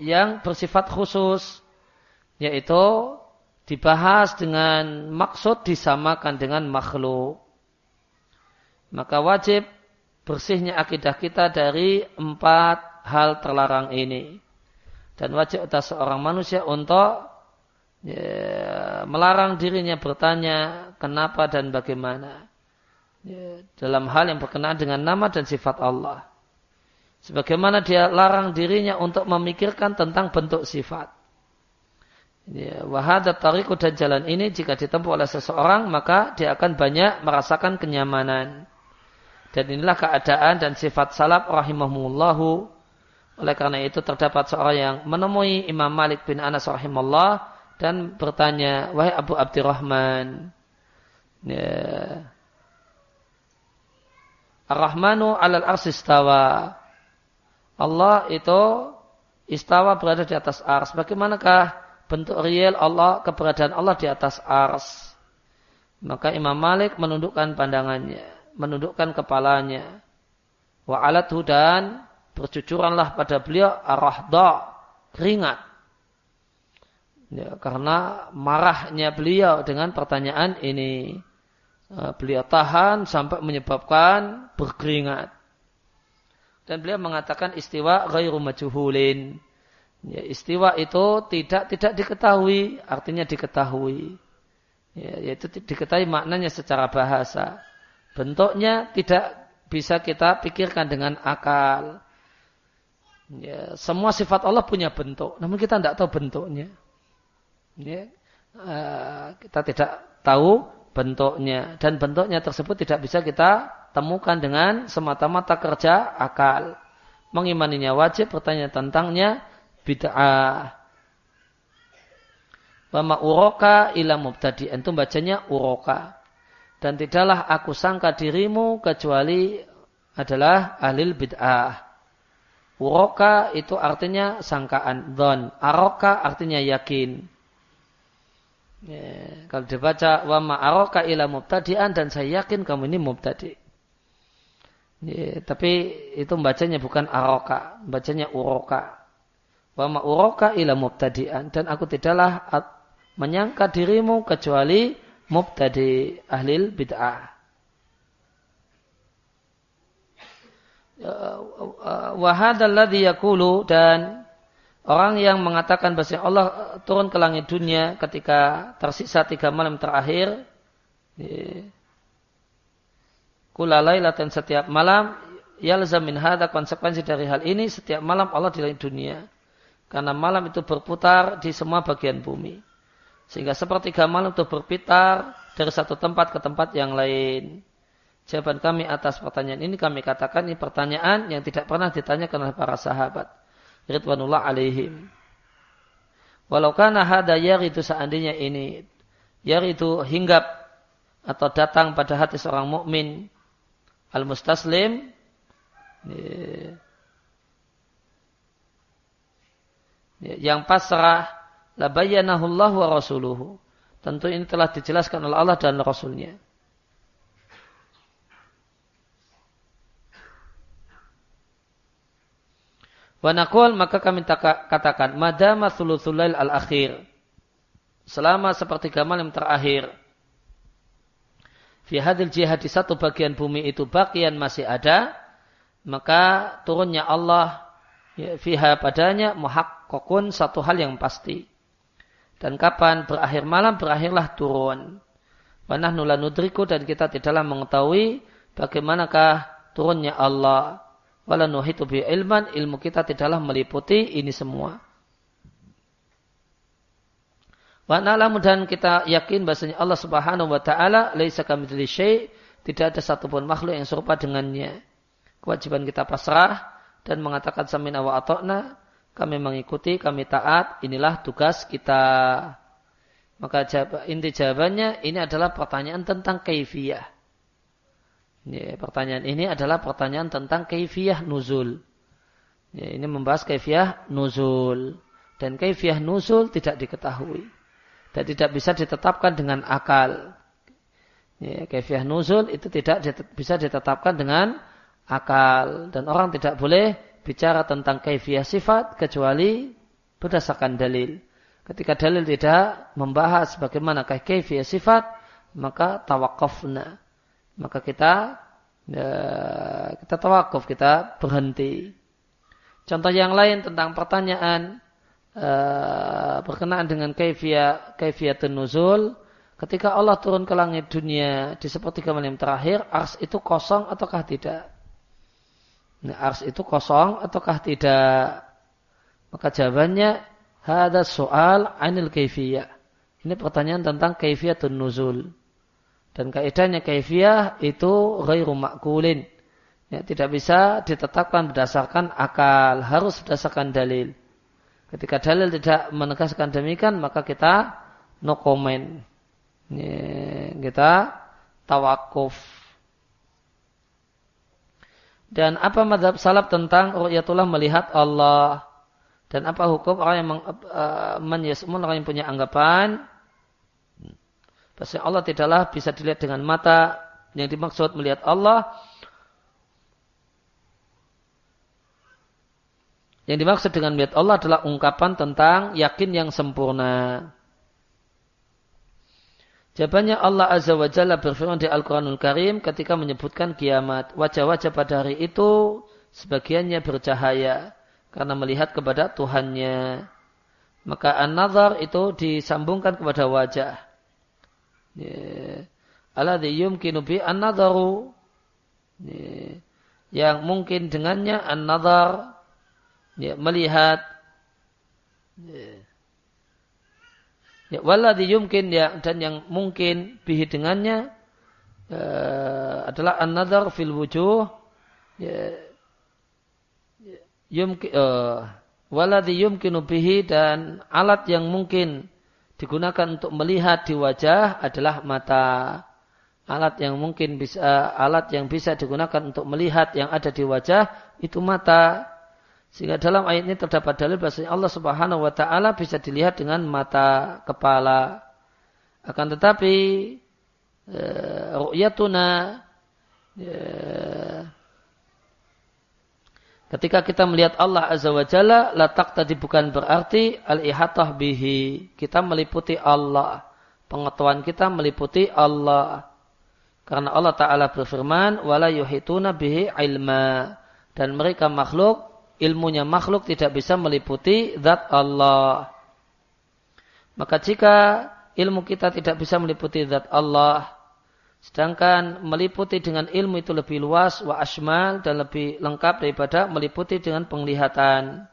S1: yang bersifat khusus yaitu dibahas dengan maksud disamakan dengan makhluk maka wajib bersihnya akidah kita dari empat hal terlarang ini. Dan wajib atas seorang manusia untuk ya, melarang dirinya bertanya kenapa dan bagaimana. Ya, dalam hal yang berkenaan dengan nama dan sifat Allah. Sebagaimana dia larang dirinya untuk memikirkan tentang bentuk sifat. Ya, wahadat tariku dan jalan ini jika ditempuh oleh seseorang maka dia akan banyak merasakan kenyamanan. Dan inilah keadaan dan sifat salaf rahimahumullahu. Oleh karena itu terdapat seorang yang menemui Imam Malik bin Anas rahimahullah dan bertanya, wahai Abu Abdurrahman, ya, Ar-Rahmanu alal arsistawa. Allah itu istawa berada di atas ars. Bagaimanakah bentuk real Allah, keberadaan Allah di atas ars? Maka Imam Malik menundukkan pandangannya menundukkan kepalanya. Wa alat dan bercucuranlah pada beliau arahda keringat. Ya, karena marahnya beliau dengan pertanyaan ini. Eh, beliau tahan sampai menyebabkan berkeringat. Dan beliau mengatakan istiwa ghairu majhulin. Ya, istiwa itu tidak tidak diketahui, artinya diketahui. Ya, yaitu diketahui maknanya secara bahasa. Bentuknya tidak bisa kita pikirkan dengan akal. Ya, semua sifat Allah punya bentuk, namun kita tidak tahu bentuknya. Ya, uh, kita tidak tahu bentuknya dan bentuknya tersebut tidak bisa kita temukan dengan semata-mata kerja akal. Mengimaninya wajib, bertanya tentangnya bid'ah. Wama uroka ila mubtadi. Itu bacanya uroka. Dan tidaklah aku sangka dirimu kecuali adalah ahlil bid'ah. Uroka itu artinya sangkaan. Don. Aroka artinya yakin. Ya, kalau dibaca wa ma'aroka ila mubtadi'an dan saya yakin kamu ini mubtadi. Ya, tapi itu bacanya bukan aroka, bacanya uroka. Wa ma'uroka ila mubtadi'an dan aku tidaklah menyangka dirimu kecuali mubtadi ahlil bid'ah. Ya, Wahadalladhi yakulu dan Orang yang mengatakan bahwa Allah turun ke langit dunia ketika tersisa tiga malam terakhir. Kulalailatan setiap malam. Yalzam min hada konsekuensi dari hal ini. Setiap malam Allah di langit dunia. Karena malam itu berputar di semua bagian bumi. Sehingga sepertiga malam itu berputar dari satu tempat ke tempat yang lain. Jawaban kami atas pertanyaan ini kami katakan ini pertanyaan yang tidak pernah ditanyakan oleh para sahabat ridwanullah alaihim. Walau kana hada itu seandainya ini itu hinggap atau datang pada hati seorang mukmin al-mustaslim yang pasrah la bayyanahu Allah wa rasuluhu. Tentu ini telah dijelaskan oleh Allah dan Rasulnya. Wanakul maka kami katakan madama thuluthulail al-akhir. Selama sepertiga malam terakhir. Fi hadil jihad di satu bagian bumi itu bagian masih ada. Maka turunnya Allah ya, fiha padanya muhakkokun satu hal yang pasti. Dan kapan berakhir malam berakhirlah turun. Wanah nulanudriku dan kita tidaklah mengetahui bagaimanakah turunnya Allah wala nuhitu bi ilman ilmu kita tidaklah meliputi ini semua. Wa na'lamu dan kita yakin bahasanya Allah Subhanahu wa taala laisa syai' tidak ada satupun makhluk yang serupa dengannya. Kewajiban kita pasrah dan mengatakan samina wa ata'na, kami mengikuti, kami taat, inilah tugas kita. Maka inti jawabannya ini adalah pertanyaan tentang kaifiyah. Ya, pertanyaan ini adalah pertanyaan tentang kaifiyah nuzul. Ya, ini membahas kaifiyah nuzul. Dan kaifiyah nuzul tidak diketahui. Dan tidak bisa ditetapkan dengan akal. Ya, kaifiyah nuzul itu tidak bisa ditetapkan dengan akal. Dan orang tidak boleh bicara tentang kaifiyah sifat kecuali berdasarkan dalil. Ketika dalil tidak membahas bagaimana kaifiyah sifat, maka tawakufna maka kita ya, kita tawakuf, kita berhenti. Contoh yang lain tentang pertanyaan uh, berkenaan dengan kaifiyah kaifiyatun nuzul, ketika Allah turun ke langit dunia di sepertiga malam terakhir, ars itu kosong ataukah tidak? Nah, ars itu kosong ataukah tidak? Maka jawabannya ada soal anil kaifiyah. Ini pertanyaan tentang kaifiyatun nuzul. Dan kaidahnya kaifiyah itu ghairu makulin. Ya, tidak bisa ditetapkan berdasarkan akal, harus berdasarkan dalil. Ketika dalil tidak menegaskan demikian, maka kita no comment. Ya, kita tawakuf. Dan apa madhab salaf tentang ru'yatullah melihat Allah? Dan apa hukum orang yang men, uh, orang yang punya anggapan Bahasa Allah tidaklah bisa dilihat dengan mata yang dimaksud melihat Allah. Yang dimaksud dengan melihat Allah adalah ungkapan tentang yakin yang sempurna. Jawabannya Allah Azza wa Jalla berfirman di Al-Quranul Karim ketika menyebutkan kiamat. Wajah-wajah pada hari itu sebagiannya bercahaya karena melihat kepada Tuhannya. Maka an-nazar itu disambungkan kepada wajah. Ya. Alladhi yumkinu bi an-nadharu. Ya. Yang mungkin dengannya an-nadhar. Ya, melihat. Ya. Ya, walladhi yumkin ya, dan yang mungkin bihi dengannya uh, adalah an-nadhar fil wujuh ya, yumkin uh, waladhi yumkinu bihi dan alat yang mungkin digunakan untuk melihat di wajah adalah mata. Alat yang mungkin bisa alat yang bisa digunakan untuk melihat yang ada di wajah itu mata. Sehingga dalam ayat ini terdapat dalil bahasanya Allah Subhanahu wa taala bisa dilihat dengan mata kepala. Akan tetapi e, ru'yatuna e, ketika kita melihat Allah Azza wa Jalla latak tadi bukan berarti al-ihatah bihi. Kita meliputi Allah. Pengetahuan kita meliputi Allah. Karena Allah Ta'ala berfirman, wala yuhituna bihi ilma. Dan mereka makhluk ilmunya makhluk tidak bisa meliputi zat Allah. Maka jika ilmu kita tidak bisa meliputi zat Allah, sedangkan meliputi dengan ilmu itu lebih luas wa asmal dan lebih lengkap daripada meliputi dengan penglihatan.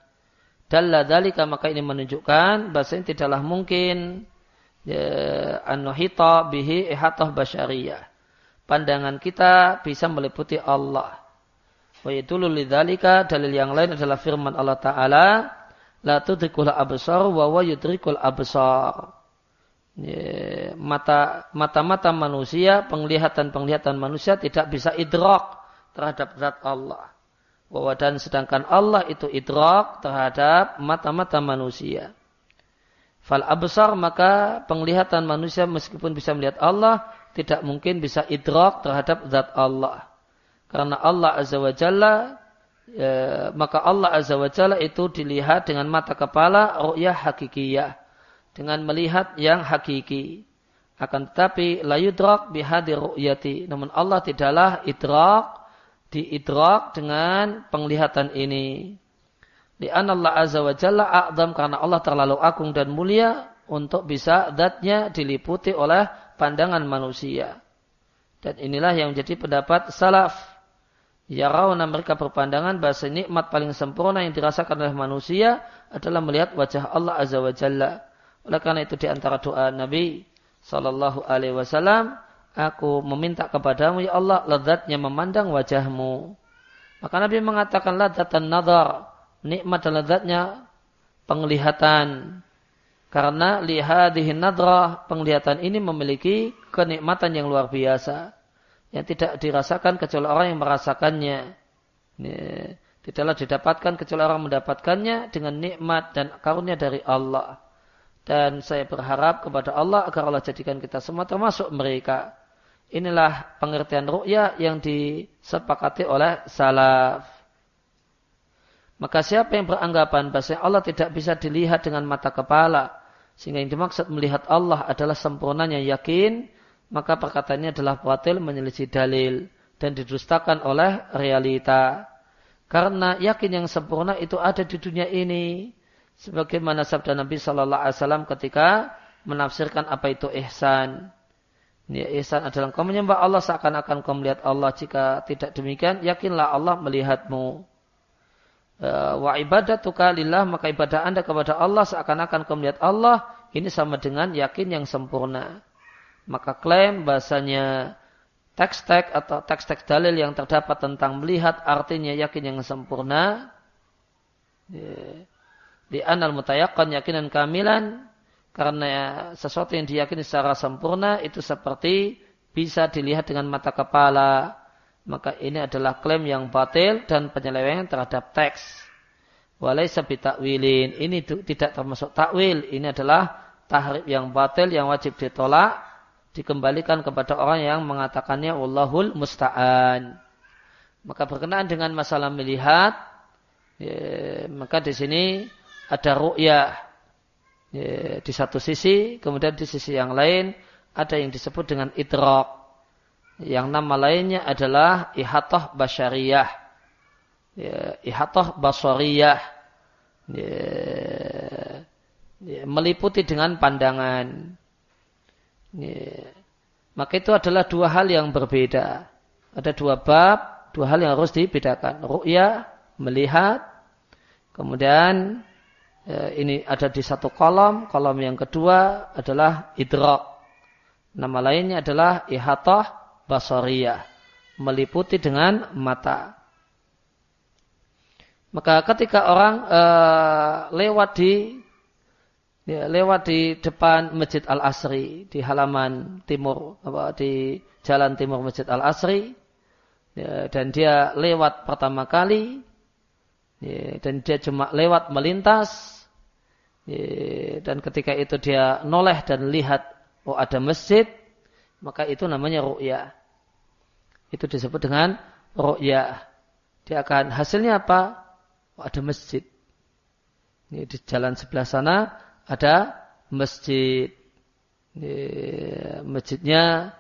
S1: Dalla dalika maka ini menunjukkan bahasanya tidaklah mungkin ya, anuhita bihi ihatah basyariyah. Pandangan kita bisa meliputi Allah. Wa yadullu dalil yang lain adalah firman Allah taala la tudrikul absar wa wa yudrikul absar. Mata mata-mata manusia, penglihatan-penglihatan manusia tidak bisa idrak terhadap zat Allah. Bahwa dan sedangkan Allah itu idrak terhadap mata-mata manusia. Fal absar maka penglihatan manusia meskipun bisa melihat Allah tidak mungkin bisa idrak terhadap zat Allah. Karena Allah Azza wa Jalla ya, maka Allah Azza wa Jalla itu dilihat dengan mata kepala ru'yah hakikiyah. Dengan melihat yang hakiki. Akan tetapi la yudrak bihadir ru'yati. Namun Allah tidaklah idrak diidrak dengan penglihatan ini. Di Allah Azza wa Jalla a'zam karena Allah terlalu agung dan mulia untuk bisa zatnya diliputi oleh pandangan manusia. Dan inilah yang menjadi pendapat salaf Ya rawana mereka berpandangan bahasa nikmat paling sempurna yang dirasakan oleh manusia adalah melihat wajah Allah Azza wa Jalla. Oleh karena itu di antara doa Nabi Sallallahu Alaihi Wasallam, aku meminta kepadamu ya Allah lezatnya memandang wajahmu. Maka Nabi mengatakan lezatan nazar, nikmat dan lezatnya penglihatan. Karena lihadihin nadrah, penglihatan ini memiliki kenikmatan yang luar biasa yang tidak dirasakan kecuali orang yang merasakannya. Tidaklah didapatkan kecuali orang mendapatkannya dengan nikmat dan karunia dari Allah. Dan saya berharap kepada Allah agar Allah jadikan kita semua termasuk mereka. Inilah pengertian ru'ya yang disepakati oleh salaf. Maka siapa yang beranggapan bahwa Allah tidak bisa dilihat dengan mata kepala, sehingga yang dimaksud melihat Allah adalah sempurnanya yakin, maka perkataannya adalah batil menyelisih dalil dan didustakan oleh realita. Karena yakin yang sempurna itu ada di dunia ini. Sebagaimana sabda Nabi Shallallahu Alaihi Wasallam ketika menafsirkan apa itu ihsan. Ya, ihsan adalah kau menyembah Allah seakan-akan kau melihat Allah. Jika tidak demikian, yakinlah Allah melihatmu. E, wa ibadatuka lillah, maka ibadah anda kepada Allah seakan-akan kau melihat Allah. Ini sama dengan yakin yang sempurna maka klaim bahasanya teks-teks atau teks-teks dalil yang terdapat tentang melihat artinya yakin yang sempurna. Ya, di anal mutayakkan yakinan kamilan karena sesuatu yang diyakini secara sempurna itu seperti bisa dilihat dengan mata kepala. Maka ini adalah klaim yang batil dan penyelewengan terhadap teks. Walai takwilin. Ini tidak termasuk takwil. Ini adalah tahrib yang batil yang wajib ditolak dikembalikan kepada orang yang mengatakannya Allahul Musta'an. Maka berkenaan dengan masalah melihat, ya, maka di sini ada ru'yah ya, di satu sisi, kemudian di sisi yang lain ada yang disebut dengan idrok. Yang nama lainnya adalah ihatoh basyariyah. Ya, ihatoh basariyah. Ya, ya, meliputi dengan pandangan. Ya. Maka itu adalah dua hal yang berbeda. Ada dua bab, dua hal yang harus dibedakan. Ru'ya, melihat, kemudian ya, ini ada di satu kolom, kolom yang kedua adalah idrok. Nama lainnya adalah ihatah basariyah, meliputi dengan mata. Maka ketika orang uh, lewat di ya, lewat di depan Masjid Al Asri di halaman timur apa di jalan timur Masjid Al Asri ya, dan dia lewat pertama kali. Ya, dan dia cuma lewat melintas. Ya, dan ketika itu dia noleh dan lihat oh ada masjid maka itu namanya ru'ya. Itu disebut dengan ru'ya. Dia akan hasilnya apa? Oh, ada masjid. Ini di jalan sebelah sana ada masjid. Masjidnya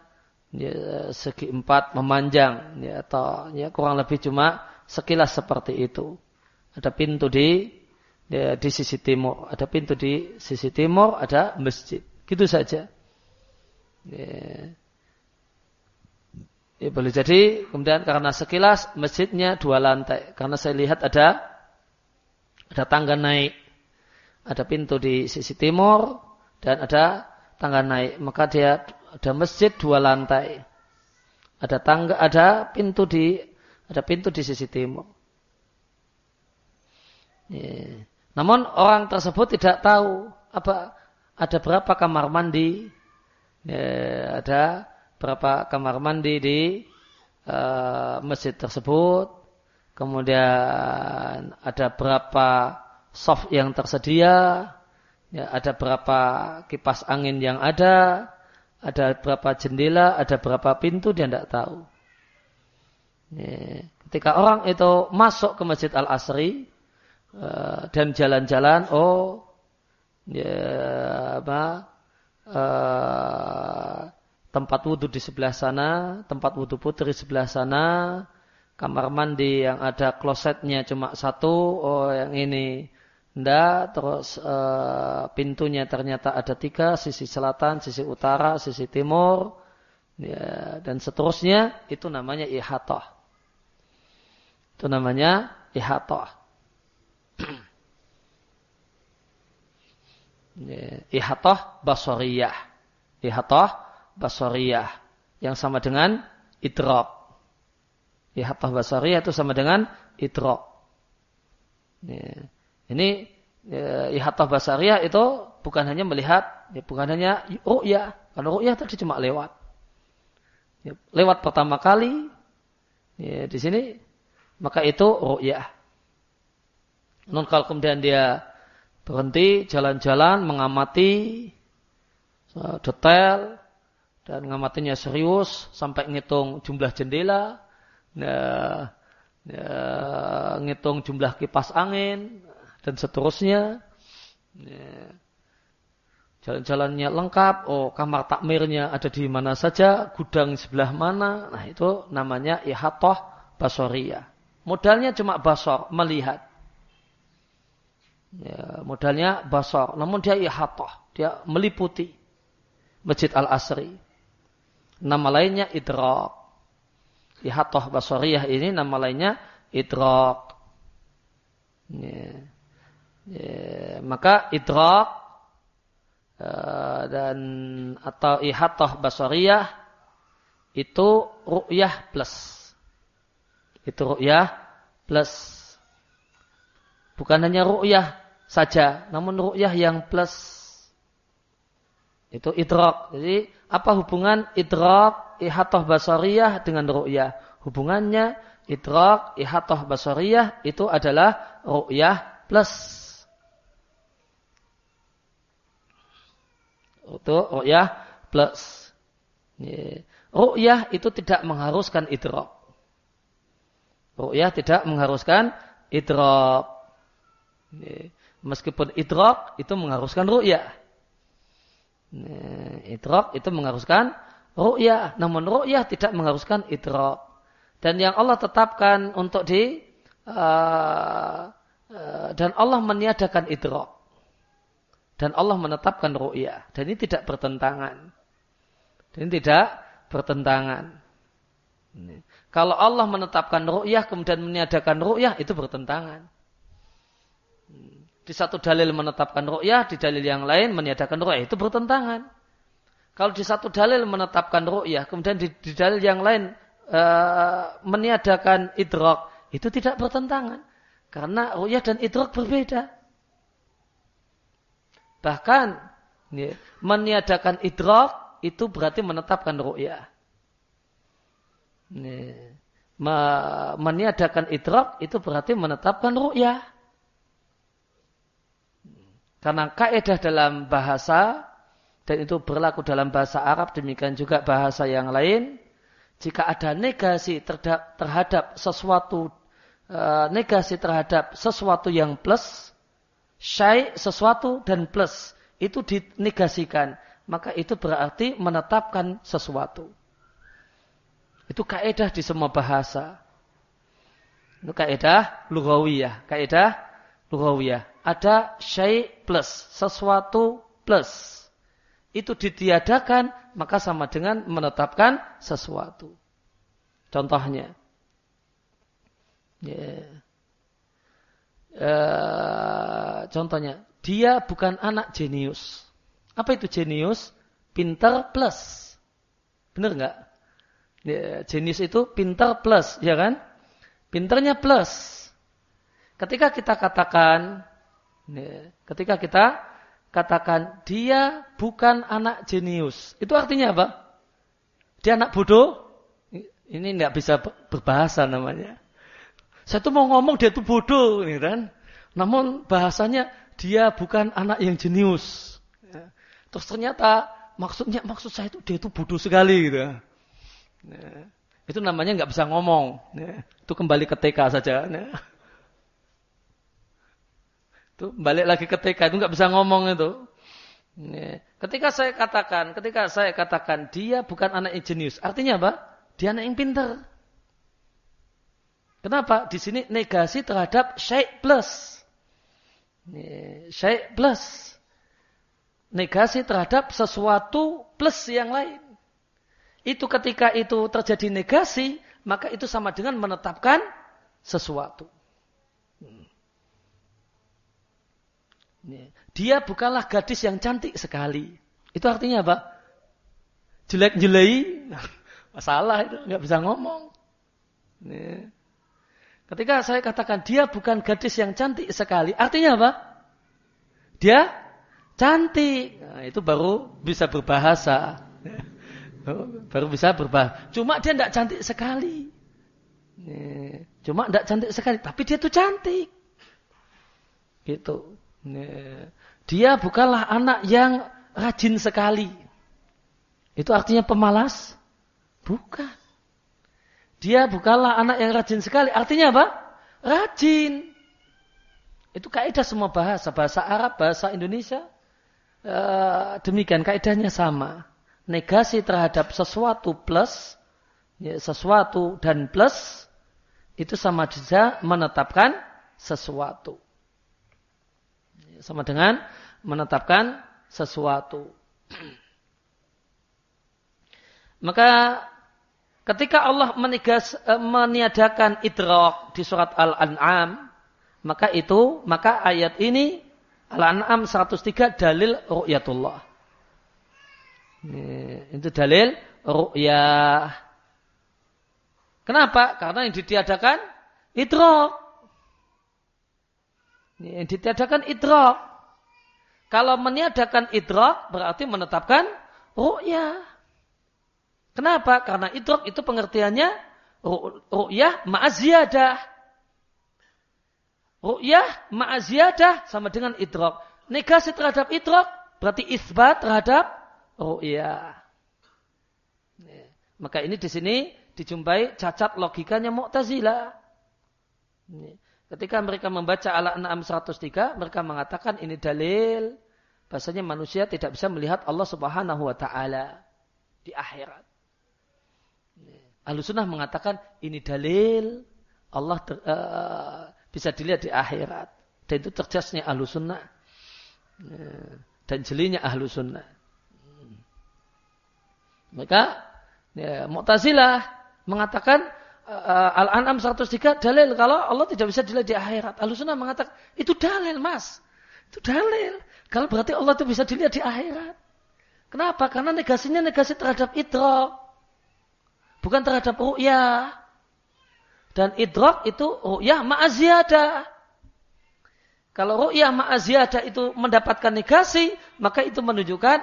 S1: ya, segi empat memanjang ya, atau ya, kurang lebih cuma sekilas seperti itu. Ada pintu di ya, di sisi timur, ada pintu di sisi timur, ada masjid. Gitu saja. Ya. Ya, boleh jadi kemudian karena sekilas masjidnya dua lantai. Karena saya lihat ada ada tangga naik. Ada pintu di sisi timur dan ada tangga naik. Maka dia ada masjid dua lantai. Ada tangga, ada pintu di ada pintu di sisi timur. Ya. Namun orang tersebut tidak tahu apa ada berapa kamar mandi, ya, ada berapa kamar mandi di uh, masjid tersebut, kemudian ada berapa soft yang tersedia, ya, ada berapa kipas angin yang ada, ada berapa jendela, ada berapa pintu dia tidak tahu. Ya, ketika orang itu masuk ke Masjid Al Asri uh, dan jalan-jalan, oh, ya apa? Uh, tempat wudhu di sebelah sana, tempat wudhu putri sebelah sana, kamar mandi yang ada klosetnya cuma satu, oh yang ini ndak, terus e, pintunya ternyata ada tiga, sisi selatan, sisi utara, sisi timur, ya, dan seterusnya, itu namanya ihatoh. Itu namanya ihatoh. ya, ihatoh basoriyah. Ihatoh basoriyah. Yang sama dengan idrok. Ihatah basariyah itu sama dengan idrok. Ya. Ini ya, ihatah basariyah itu bukan hanya melihat, ya, bukan hanya ru'yah. Karena ru'yah tadi cuma lewat. Ya, lewat pertama kali, ya, di sini, maka itu ru'yah. Non kalau kemudian dia berhenti jalan-jalan mengamati uh, detail dan ngamatinya serius sampai ngitung jumlah jendela ya, ya, ngitung jumlah kipas angin dan seterusnya. Ya. Jalan-jalannya lengkap, oh kamar takmirnya ada di mana saja, gudang sebelah mana, nah itu namanya ihatoh basoriyah. Modalnya cuma basor, melihat. Ya, modalnya basor, namun dia ihatoh, dia meliputi Masjid Al-Asri. Nama lainnya idrak ihatoh basoriyah ini nama lainnya idrok. Ya. Ya. Maka idrok uh, dan atau ihatoh basoriyah itu ru'yah plus. Itu ru'yah plus. Bukan hanya ru'yah saja, namun ru'yah yang plus. Itu idrok. Jadi apa hubungan idrok ihatoh basariyah dengan ru'yah. Hubungannya idrak, ihatoh basariyah itu adalah ru'yah plus. Itu ru'yah plus. Ru'yah itu tidak mengharuskan idrak. Ru'yah tidak mengharuskan idrak. Meskipun idrak itu mengharuskan ru'yah. Idrak itu mengharuskan ru'yah. Namun ru'yah tidak mengharuskan idrak. Dan yang Allah tetapkan untuk di uh, uh, dan Allah meniadakan idrak. Dan Allah menetapkan ru'yah. Dan ini tidak bertentangan. Dan ini tidak bertentangan. Kalau Allah menetapkan ru'yah kemudian meniadakan ru'yah itu bertentangan. di satu dalil menetapkan ru'yah, di dalil yang lain meniadakan ru'yah. Itu bertentangan. Kalau di satu dalil menetapkan ru'yah, kemudian di, di dalil yang lain e, meniadakan idrok, itu tidak bertentangan. Karena ru'yah dan idrok berbeda. Bahkan ya, meniadakan idrok itu berarti menetapkan ru'yah. Ya, meniadakan idrok itu berarti menetapkan ru'yah. Karena kaidah dalam bahasa dan itu berlaku dalam bahasa Arab demikian juga bahasa yang lain. Jika ada negasi terhadap sesuatu e, negasi terhadap sesuatu yang plus, syai sesuatu dan plus itu dinegasikan, maka itu berarti menetapkan sesuatu. Itu kaidah di semua bahasa. Itu kaidah lugawiyah, kaidah lugawiyah ada syai plus, sesuatu plus. Itu ditiadakan, maka sama dengan menetapkan sesuatu. Contohnya. Yeah. Uh, contohnya, dia bukan anak jenius. Apa itu jenius? Pinter plus. Benar nggak? Ya, jenius itu pinter plus, ya kan? Pinternya plus. Ketika kita katakan Ketika kita katakan dia bukan anak jenius, itu artinya apa? Dia anak bodoh? Ini nggak bisa berbahasa namanya. Saya tuh mau ngomong dia tuh bodoh, ini kan? Namun bahasanya dia bukan anak yang jenius. Terus ternyata maksudnya maksud saya itu dia itu bodoh sekali gitu. itu namanya nggak bisa ngomong. itu kembali ke TK saja. Itu balik lagi ke TK itu nggak bisa ngomong itu. Ketika saya katakan, ketika saya katakan dia bukan anak yang jenius, artinya apa? Dia anak yang pintar. Kenapa? Di sini negasi terhadap syekh plus. Syekh plus. Negasi terhadap sesuatu plus yang lain. Itu ketika itu terjadi negasi, maka itu sama dengan menetapkan sesuatu. Dia bukanlah gadis yang cantik sekali. Itu artinya apa? Jelek-jelei. Masalah itu. nggak bisa ngomong. Ketika saya katakan dia bukan gadis yang cantik sekali. Artinya apa? Dia cantik. Nah, itu baru bisa berbahasa. Baru bisa berbahasa. Cuma dia tidak cantik sekali. Cuma tidak cantik sekali. Tapi dia tuh cantik. Gitu. Dia bukanlah anak yang rajin sekali. Itu artinya pemalas? Bukan. Dia bukanlah anak yang rajin sekali. Artinya apa? Rajin. Itu kaidah semua bahasa. Bahasa Arab, bahasa Indonesia. E, demikian kaidahnya sama. Negasi terhadap sesuatu plus, ya, sesuatu dan plus, itu sama saja menetapkan sesuatu sama dengan menetapkan sesuatu. Maka ketika Allah menigas, eh, meniadakan idrak di surat Al-An'am, maka itu, maka ayat ini Al-An'am 103 dalil ru'yatullah. Itu dalil ru'yah. Kenapa? Karena yang ditiadakan idrak. Yang ditiadakan idrak. Kalau meniadakan idrak berarti menetapkan ru'yah. Kenapa? Karena idrak itu pengertiannya ru'yah ma'aziyadah. Ru'yah ma'aziyadah sama dengan idrak. Negasi terhadap idrak berarti isbat terhadap ru'yah. Maka ini di sini dijumpai cacat logikanya Mu'tazilah. Ketika mereka membaca Al-An'am 103, mereka mengatakan ini dalil bahasanya manusia tidak bisa melihat Allah Subhanahu wa taala di akhirat. Al-Sunnah mengatakan ini dalil Allah ter, uh, bisa dilihat di akhirat. Dan itu cercasnya Al-Sunnah. Dan jelinya Ahlu Sunnah. Maka ya, Mu'tazilah mengatakan uh, Al-An'am 103 dalil kalau Allah tidak bisa dilihat di akhirat. Al-Sunnah mengatakan itu dalil mas. Itu dalil. Kalau berarti Allah itu bisa dilihat di akhirat. Kenapa? Karena negasinya negasi terhadap idrok. Bukan terhadap ru'yah. Dan idrok itu ru'yah ma'aziyada. Kalau ru'yah ma'aziyada itu mendapatkan negasi, maka itu menunjukkan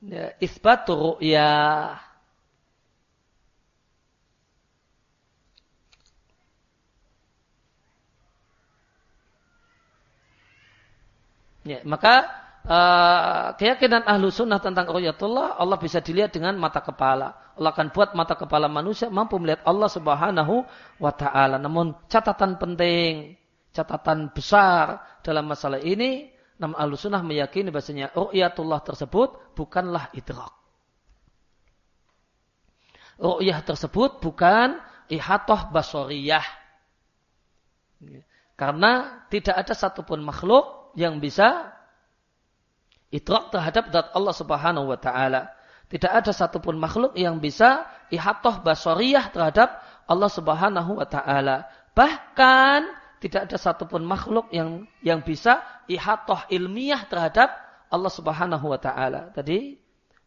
S1: ya, isbatu ru'yah. Ya, maka uh, keyakinan ahlu sunnah tentang ru'yatullah Allah bisa dilihat dengan mata kepala. Allah akan buat mata kepala manusia mampu melihat Allah subhanahu wa ta'ala. Namun catatan penting, catatan besar dalam masalah ini, namun ahlu sunnah meyakini bahasanya ru'yatullah tersebut bukanlah idrak. Ru'yah tersebut bukan ihatoh basoriyah. Karena tidak ada satupun makhluk yang bisa idrak terhadap zat Allah Subhanahu wa taala. Tidak ada satupun makhluk yang bisa ihatoh basoriyah terhadap Allah Subhanahu wa taala. Bahkan tidak ada satupun makhluk yang yang bisa ihatoh ilmiah terhadap Allah Subhanahu wa taala. Tadi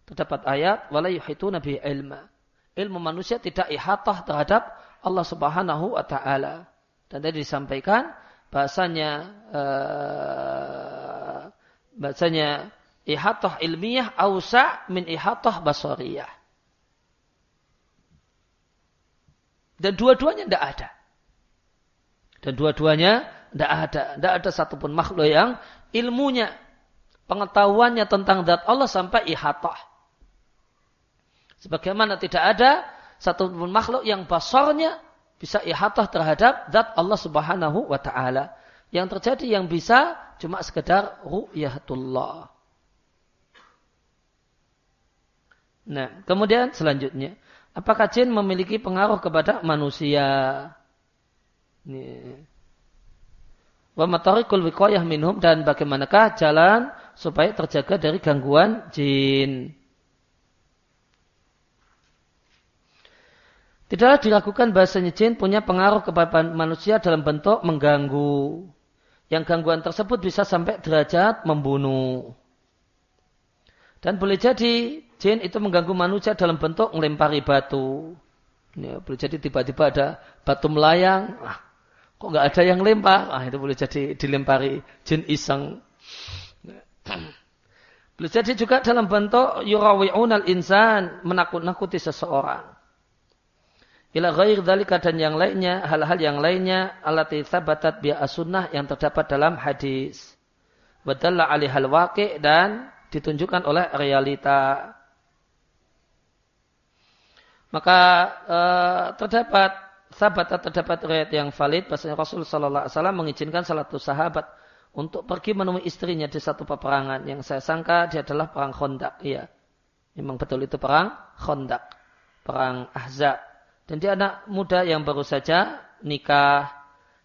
S1: terdapat ayat wala yuhituna bi ilma. Ilmu manusia tidak ihatoh terhadap Allah Subhanahu wa taala. Dan tadi disampaikan bahasanya uh, bahasanya ihatoh ilmiah ausa min ihatoh basoriyah. Dan dua-duanya tidak ada. Dan dua-duanya tidak ada. Tidak ada satupun makhluk yang ilmunya, pengetahuannya tentang zat Allah sampai ihatoh. Sebagaimana tidak ada satupun makhluk yang basornya bisa ihatah terhadap zat Allah Subhanahu wa taala. Yang terjadi yang bisa cuma sekedar ru'yatullah. Nah, kemudian selanjutnya, apakah jin memiliki pengaruh kepada manusia? Wa matarikul wiqayah minhum dan bagaimanakah jalan supaya terjaga dari gangguan jin? Tidaklah diragukan bahasanya jin punya pengaruh kepada manusia dalam bentuk mengganggu. Yang gangguan tersebut bisa sampai derajat membunuh. Dan boleh jadi jin itu mengganggu manusia dalam bentuk melempari batu. Ya, boleh jadi tiba-tiba ada batu melayang. Ah, kok nggak ada yang lempar? Ah, itu boleh jadi dilempari jin iseng. Boleh jadi juga dalam bentuk yurawi'unal insan menakut-nakuti seseorang ila ghair dzalika dan yang lainnya hal-hal yang lainnya allati tsabatat bi sunnah yang terdapat dalam hadis. Wadalla hal waqi dan ditunjukkan oleh realita. Maka uh, terdapat sahabat terdapat riwayat yang valid. Bahasanya Rasul sallallahu alaihi wasallam mengizinkan salah satu sahabat untuk pergi menemui istrinya di satu peperangan. Yang saya sangka dia adalah perang Khandaq. Iya. Memang betul itu perang Khandaq. Perang Ahzab dan dia anak muda yang baru saja nikah.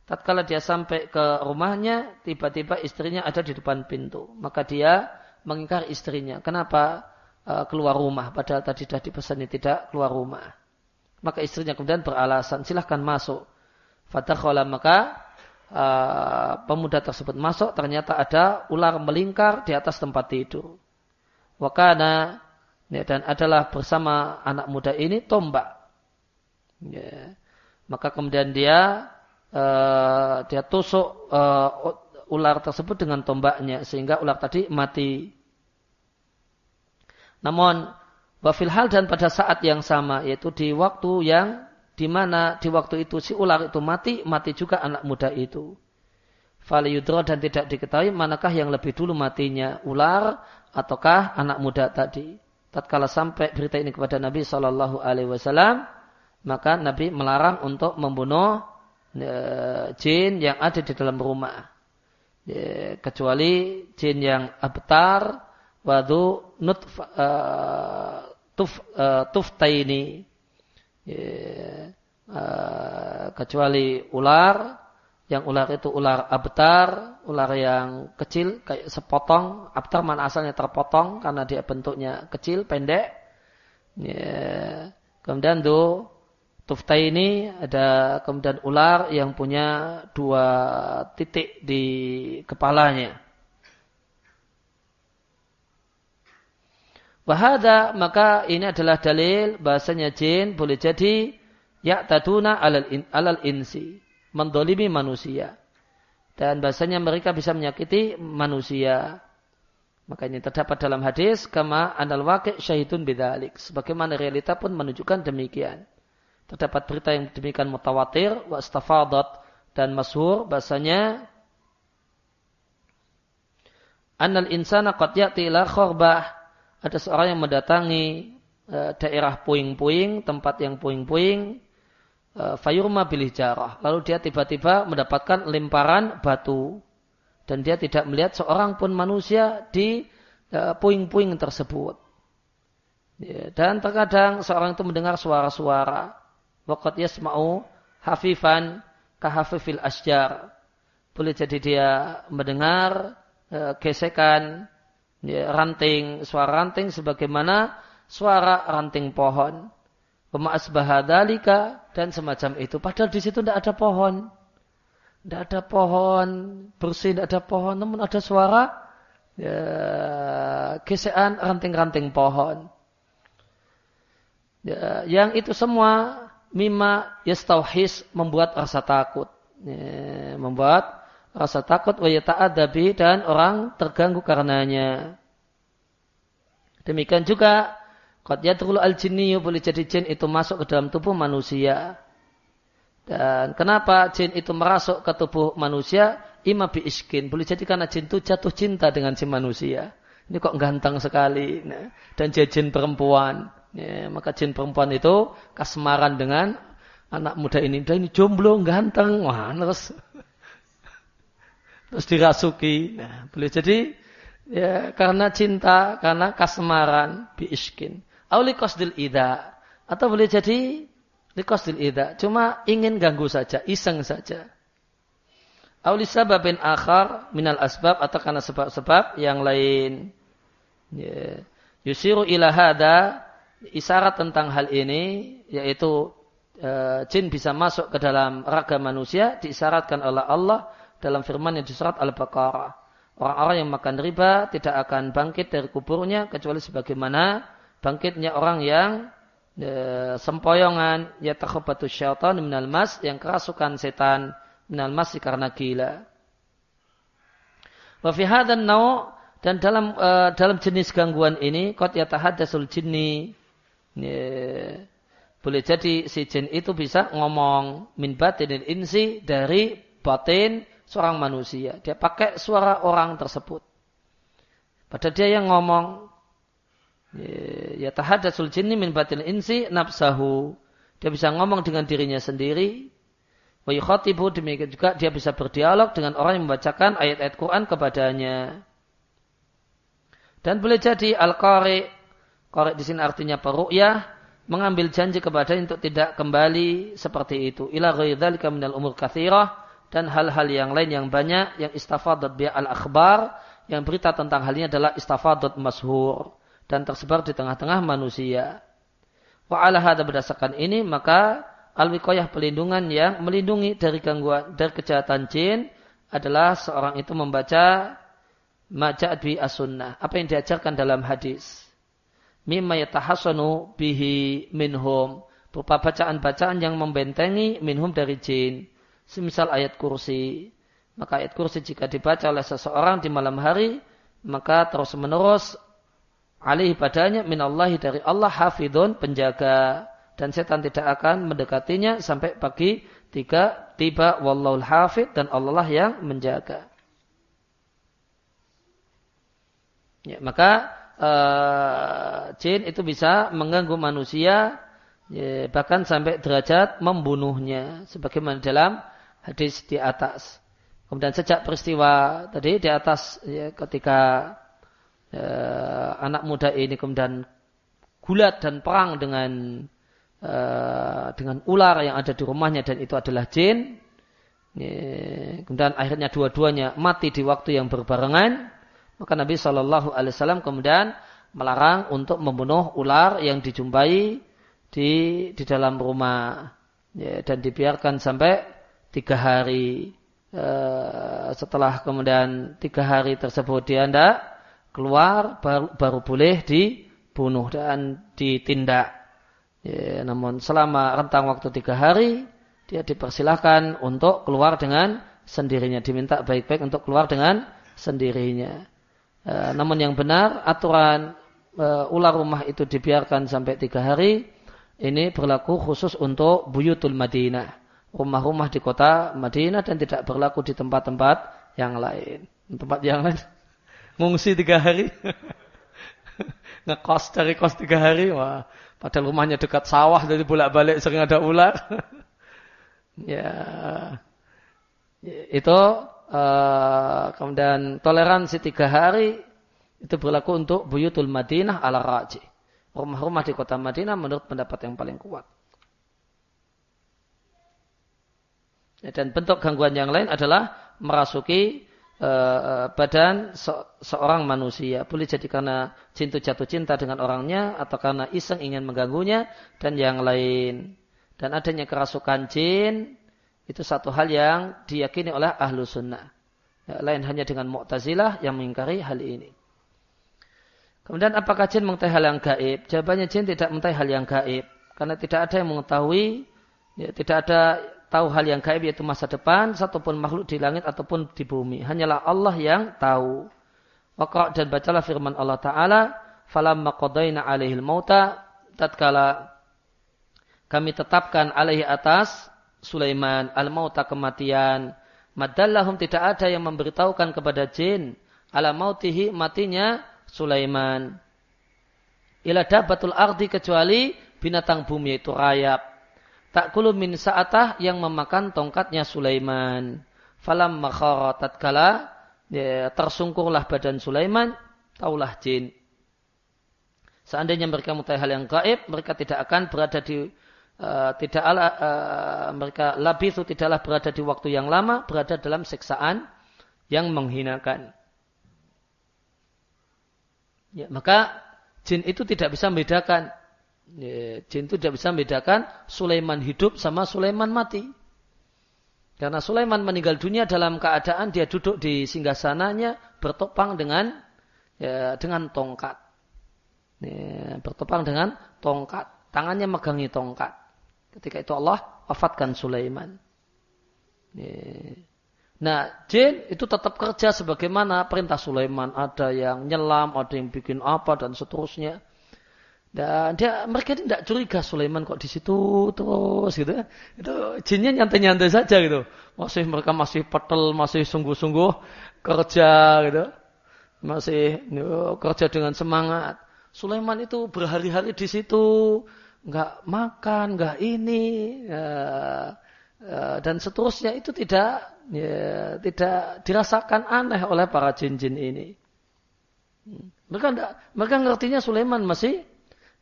S1: Tatkala dia sampai ke rumahnya, tiba-tiba istrinya ada di depan pintu. Maka dia mengingkar istrinya. Kenapa uh, keluar rumah? Padahal tadi sudah dipesani tidak keluar rumah. Maka istrinya kemudian beralasan, silahkan masuk. Fadakhala maka uh, pemuda tersebut masuk, ternyata ada ular melingkar di atas tempat tidur. Wakana dan adalah bersama anak muda ini tombak Ya. Maka kemudian dia uh, dia tusuk uh, ular tersebut dengan tombaknya sehingga ular tadi mati. Namun wafil hal dan pada saat yang sama yaitu di waktu yang di mana di waktu itu si ular itu mati, mati juga anak muda itu. Faliyudro dan tidak diketahui manakah yang lebih dulu matinya ular ataukah anak muda tadi. Tatkala sampai berita ini kepada Nabi Shallallahu Alaihi Wasallam, maka Nabi melarang untuk membunuh e, jin yang ada di dalam rumah. E, kecuali jin yang abtar, wadu nut e, tuf, e, tuftaini. E, e, kecuali ular, yang ular itu ular abtar, ular yang kecil kayak sepotong. Abtar mana asalnya terpotong karena dia bentuknya kecil, pendek. Ya. Kemudian tuh Tufta ini ada kemudian ular yang punya dua titik di kepalanya. Wahada maka ini adalah dalil bahasanya jin boleh jadi yaktaduna alal, in, alal insi. Mendolimi manusia. Dan bahasanya mereka bisa menyakiti manusia. Makanya terdapat dalam hadis kama anal waqi syahidun bidalik. Sebagaimana realita pun menunjukkan demikian. Terdapat berita yang demikian mutawatir wa istafadat dan masyhur bahasanya anal insana qad ya'ti ila khorbah ada seorang yang mendatangi uh, daerah puing-puing, tempat yang puing-puing, uh, fayurma bilih jarah. Lalu dia tiba-tiba mendapatkan lemparan batu. Dan dia tidak melihat seorang pun manusia di uh, puing-puing tersebut. Ya, dan terkadang seorang itu mendengar suara-suara. Waqat yasma'u hafifan kahafifil asjar. Boleh jadi dia mendengar uh, gesekan ya, ranting, suara ranting sebagaimana suara ranting pohon. Pemaas bahadalika dan semacam itu. Padahal di situ tidak ada pohon. Tidak ada pohon, bersih tidak ada pohon, namun ada suara ya, gesekan ranting-ranting pohon. Ya, yang itu semua mima yastauhis membuat rasa takut. Ya, membuat rasa takut wa yata'adabi dan orang terganggu karenanya. Demikian juga qad al-jinniyu boleh jadi jin itu masuk ke dalam tubuh manusia. Dan kenapa jin itu merasuk ke tubuh manusia? Ima bi iskin. Boleh jadi karena jin itu jatuh cinta dengan si manusia. Ini kok ganteng sekali. Nah, dan dia jin perempuan. Ya, maka jin perempuan itu kasmaran dengan anak muda ini. Dan ini jomblo, ganteng. Wah, terus terus dirasuki. Nah, boleh jadi ya karena cinta, karena kasmaran biiskin. Auli qasdil ida atau boleh jadi liqasdil ida, cuma ingin ganggu saja, iseng saja. Auli sababin akhar minal asbab atau karena sebab-sebab yang lain. Ya. Yusiru ila hada isyarat tentang hal ini yaitu e, jin bisa masuk ke dalam raga manusia diisyaratkan oleh Allah dalam firman yang di surat Al-Baqarah. Orang-orang yang makan riba tidak akan bangkit dari kuburnya kecuali sebagaimana bangkitnya orang yang e, sempoyongan ya takhobatu syaitan minal mas yang kerasukan setan minal mas karena gila. Wa fi dan dalam e, dalam jenis gangguan ini qad yatahaddatsul jinni boleh jadi si jin itu bisa ngomong min batinil insi dari batin seorang manusia. Dia pakai suara orang tersebut. Padahal dia yang ngomong. Ya tahadasul jinni min batil insi nafsahu. Dia bisa ngomong dengan dirinya sendiri. Wa yukhatibu demikian juga dia bisa berdialog dengan orang yang membacakan ayat-ayat Quran kepadanya. Dan boleh jadi al-qari qari di sini artinya peru'yah mengambil janji kepadanya untuk tidak kembali seperti itu. Ila ghairi dzalika minal umur katsirah dan hal-hal yang lain yang banyak yang istafadat bi al-akhbar yang berita tentang hal ini adalah istafadat masyhur dan tersebar di tengah-tengah manusia. Wa ala hada berdasarkan ini maka al-wiqayah pelindungan yang melindungi dari gangguan dari kejahatan jin adalah seorang itu membaca maja'at bi as-sunnah, apa yang diajarkan dalam hadis. Mimma yatahassanu bihi minhum, berupa bacaan-bacaan yang membentengi minhum dari jin semisal ayat kursi. Maka ayat kursi jika dibaca oleh seseorang di malam hari, maka terus menerus alih padanya minallahi dari Allah hafidun penjaga dan setan tidak akan mendekatinya sampai pagi tiga tiba wallahul hafid dan Allah yang menjaga. Ya, maka uh, jin itu bisa mengganggu manusia ya, bahkan sampai derajat membunuhnya sebagaimana dalam hadis di atas. Kemudian sejak peristiwa tadi di atas ya, ketika ya, anak muda ini kemudian gulat dan perang dengan uh, dengan ular yang ada di rumahnya dan itu adalah jin. Ya, kemudian akhirnya dua-duanya mati di waktu yang berbarengan. Maka Nabi Shallallahu Alaihi Wasallam kemudian melarang untuk membunuh ular yang dijumpai di di dalam rumah ya, dan dibiarkan sampai tiga hari uh, setelah kemudian tiga hari tersebut dia tidak keluar baru, baru boleh dibunuh dan ditindak. Ya, namun selama rentang waktu tiga hari dia dipersilahkan untuk keluar dengan sendirinya. Diminta baik-baik untuk keluar dengan sendirinya. E, namun yang benar aturan e, ular rumah itu dibiarkan sampai tiga hari. Ini berlaku khusus untuk buyutul Madinah. Rumah-rumah di kota Madinah dan tidak berlaku di tempat-tempat yang lain. Tempat yang lain ngungsi tiga hari. Ngekos dari kos tiga hari. Wah, padahal rumahnya dekat sawah jadi bolak-balik sering ada ular. ya, itu uh, kemudian toleransi tiga hari itu berlaku untuk buyutul Madinah ala raji. Rumah-rumah di kota Madinah menurut pendapat yang paling kuat. Ya, dan bentuk gangguan yang lain adalah merasuki uh, badan se seorang manusia. Boleh jadi karena cinta jatuh cinta dengan orangnya atau karena iseng ingin mengganggunya dan yang lain. Dan adanya kerasukan jin itu satu hal yang diyakini oleh ahlu sunnah. Ya, lain hanya dengan mu'tazilah yang mengingkari hal ini. Kemudian apakah jin mengetahui hal yang gaib? Jawabannya jin tidak mengetahui hal yang gaib. Karena tidak ada yang mengetahui, ya, tidak ada tahu hal yang gaib yaitu masa depan, satupun makhluk di langit ataupun di bumi. Hanyalah Allah yang tahu. Waqra' dan bacalah firman Allah Ta'ala, falamma qadayna alaihil mauta, tatkala kami tetapkan alaihi atas Sulaiman al-mauta kematian. Madallahum tidak ada yang memberitahukan kepada jin ala mautihi matinya Sulaiman. Ila dabatul ardi kecuali binatang bumi yaitu rayap. Tak kulu min sa'atah yang memakan tongkatnya Sulaiman. Falam makhara tatkala ya, tersungkurlah badan Sulaiman, taulah jin. Seandainya mereka mengetahui hal yang gaib, mereka tidak akan berada di uh, tidak ala, uh, mereka lebih itu tidaklah berada di waktu yang lama, berada dalam siksaan yang menghinakan. Ya, maka jin itu tidak bisa membedakan. Ya, jin itu tidak bisa membedakan Sulaiman hidup sama Sulaiman mati. Karena Sulaiman meninggal dunia dalam keadaan dia duduk di singgasananya bertopang dengan ya, dengan tongkat. Ya, bertopang dengan tongkat. Tangannya megangi tongkat. Ketika itu Allah wafatkan Sulaiman. Nah, jin itu tetap kerja sebagaimana perintah Sulaiman. Ada yang nyelam, ada yang bikin apa dan seterusnya. Dan dia mereka tidak curiga Sulaiman kok di situ terus gitu. Itu jinnya nyantai-nyantai saja gitu. Masih mereka masih petel, masih sungguh-sungguh kerja gitu. Masih you, kerja dengan semangat. Sulaiman itu berhari-hari di situ nggak makan, nggak ini, ya, ya, dan seterusnya itu tidak ya, tidak dirasakan aneh oleh para jin-jin ini. Mereka enggak, mereka ngertinya Sulaiman masih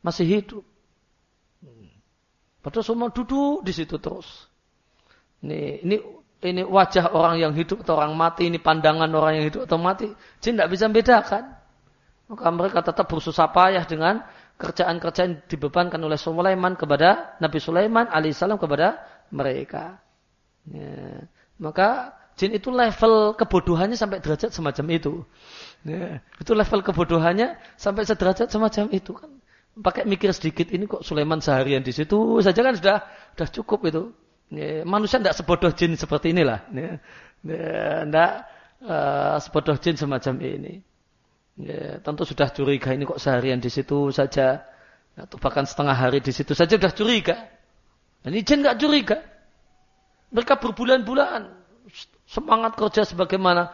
S1: masih hidup. Padahal semua duduk di situ terus. Ini ini ini wajah orang yang hidup atau orang mati, ini pandangan orang yang hidup atau mati. Jin tidak bisa membedakan. Maka mereka tetap bersusah payah dengan kerjaan-kerjaan dibebankan oleh Sulaiman kepada Nabi Sulaiman alaihissalam kepada mereka. Ya. Maka jin itu level kebodohannya sampai derajat semacam itu. Ya. Itu level kebodohannya sampai sederajat semacam itu kan. Pakai mikir sedikit ini kok Sulaiman seharian di situ saja kan sudah sudah cukup itu. Ya. Manusia tidak sebodoh jin seperti inilah. Ya. Ya. Tidak uh, sebodoh jin semacam ini. Ya, tentu sudah curiga ini kok seharian di situ saja atau bahkan setengah hari di situ saja sudah curiga. Dan jin nggak curiga. Mereka berbulan-bulan semangat kerja sebagaimana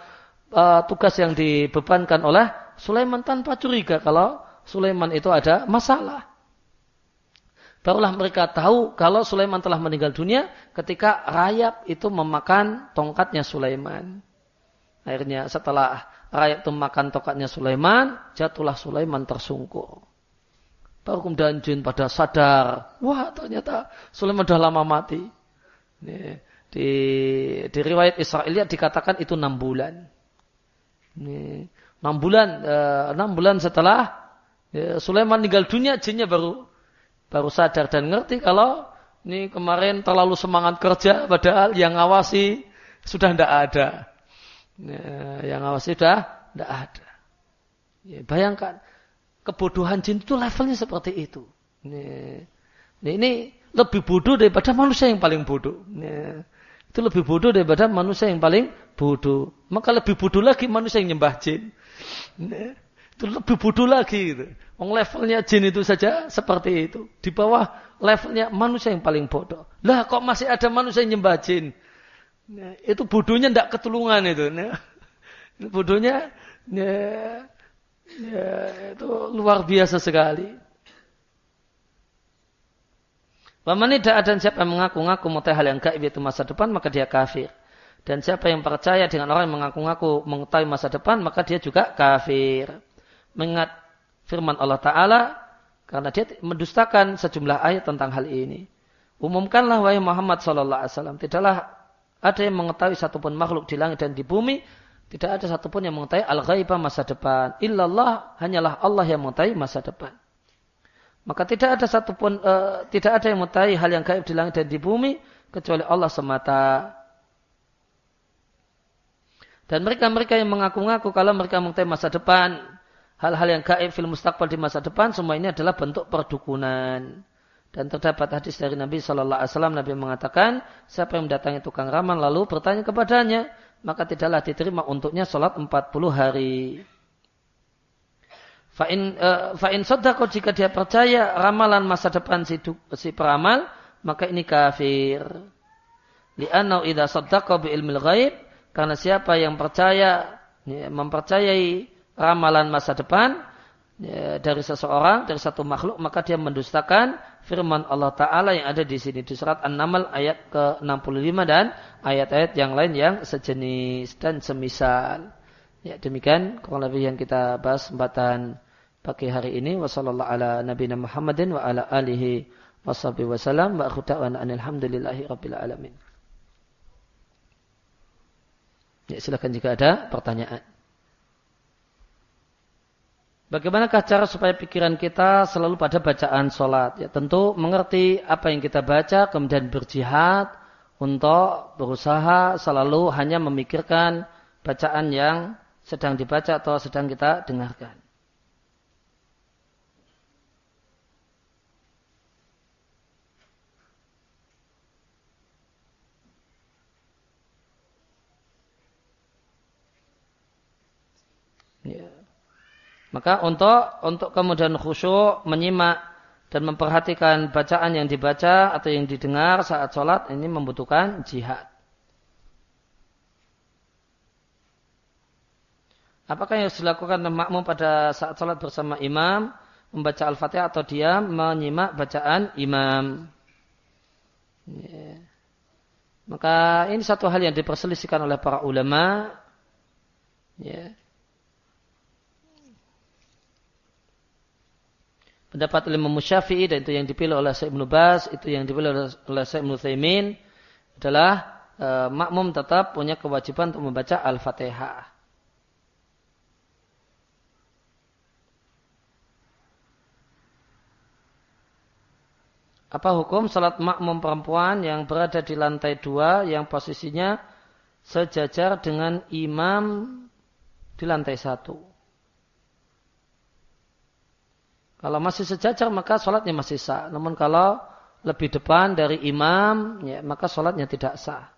S1: uh, tugas yang dibebankan oleh Sulaiman tanpa curiga kalau Sulaiman itu ada masalah. Barulah mereka tahu kalau Sulaiman telah meninggal dunia ketika rayap itu memakan tongkatnya Sulaiman. Akhirnya setelah rakyat itu makan tokatnya Sulaiman, jatuhlah Sulaiman tersungkur. Baru kemudian jin pada sadar, wah ternyata Sulaiman sudah lama mati. Di, di riwayat Israel dikatakan itu enam bulan. Enam bulan, eh, enam bulan setelah ya, Sulaiman meninggal dunia, jinnya baru baru sadar dan ngerti kalau ini kemarin terlalu semangat kerja, padahal yang ngawasi sudah tidak ada. Ya, yang awas sudah tidak ada. Ya, bayangkan kebodohan jin itu levelnya seperti itu. Ini, ini lebih bodoh daripada manusia yang paling bodoh. Ini, itu lebih bodoh daripada manusia yang paling bodoh. Maka lebih bodoh lagi manusia yang nyembah jin. Ini, itu lebih bodoh lagi. Gitu. Levelnya jin itu saja seperti itu. Di bawah levelnya manusia yang paling bodoh. Lah kok masih ada manusia yang nyembah jin? Nah, itu bodohnya tidak ketulungan itu. Nah, bodohnya ya, ya, itu luar biasa sekali. Waman tidak ada siapa yang mengaku-ngaku mengetahui hal yang gaib itu masa depan maka dia kafir. Dan siapa yang percaya dengan orang yang mengaku-ngaku mengetahui masa depan maka dia juga kafir. Mengingat firman Allah Ta'ala karena dia mendustakan sejumlah ayat tentang hal ini. Umumkanlah wahai Muhammad Sallallahu Alaihi Wasallam tidaklah ada yang mengetahui satupun makhluk di langit dan di bumi tidak ada satupun yang mengetahui al-ghaibah masa depan. Illallah hanyalah Allah yang mengetahui masa depan. Maka tidak ada satupun uh, tidak ada yang mengetahui hal yang gaib di langit dan di bumi kecuali Allah semata. Dan mereka-mereka yang mengaku-ngaku kalau mereka mengetahui masa depan, hal-hal yang gaib film mustaqbal di masa depan, semua ini adalah bentuk perdukunan. Dan terdapat hadis dari Nabi Shallallahu Alaihi Wasallam Nabi mengatakan siapa yang mendatangi tukang ramal lalu bertanya kepadanya maka tidaklah diterima untuknya sholat 40 hari. Fa'in uh, fa'in sodako jika dia percaya ramalan masa depan si, si peramal, maka ini kafir. Li'annau idha sodako bi ilmil ghaib, karena siapa yang percaya, ya, mempercayai ramalan masa depan, dari seseorang, dari satu makhluk, maka dia mendustakan firman Allah Ta'ala yang ada di sini. Di surat An-Naml ayat ke-65 dan ayat-ayat yang lain yang sejenis dan semisal. Ya, demikian kurang lebih yang kita bahas kesempatan pagi hari ini. Ala nabiyina Muhammadin wa ala alamin. Ya, silakan jika ada pertanyaan. Bagaimanakah cara supaya pikiran kita selalu pada bacaan sholat? Ya, tentu mengerti apa yang kita baca, kemudian berjihad untuk berusaha selalu hanya memikirkan bacaan yang sedang dibaca atau sedang kita dengarkan. Maka untuk untuk kemudian khusyuk menyimak dan memperhatikan bacaan yang dibaca atau yang didengar saat sholat ini membutuhkan jihad. Apakah yang harus dilakukan makmum pada saat sholat bersama imam membaca al-fatihah atau dia menyimak bacaan imam? Ya. Maka ini satu hal yang diperselisihkan oleh para ulama. Ya. Pendapat Imam Syafi'i dan itu yang dipilih oleh Syekh Ibnu Bas, itu yang dipilih oleh Syekh Ibnu adalah e, makmum tetap punya kewajiban untuk membaca Al-Fatihah. Apa hukum salat makmum perempuan yang berada di lantai dua yang posisinya sejajar dengan imam di lantai satu? Kalau masih sejajar maka sholatnya masih sah. Namun kalau lebih depan dari imam, ya, maka sholatnya tidak sah.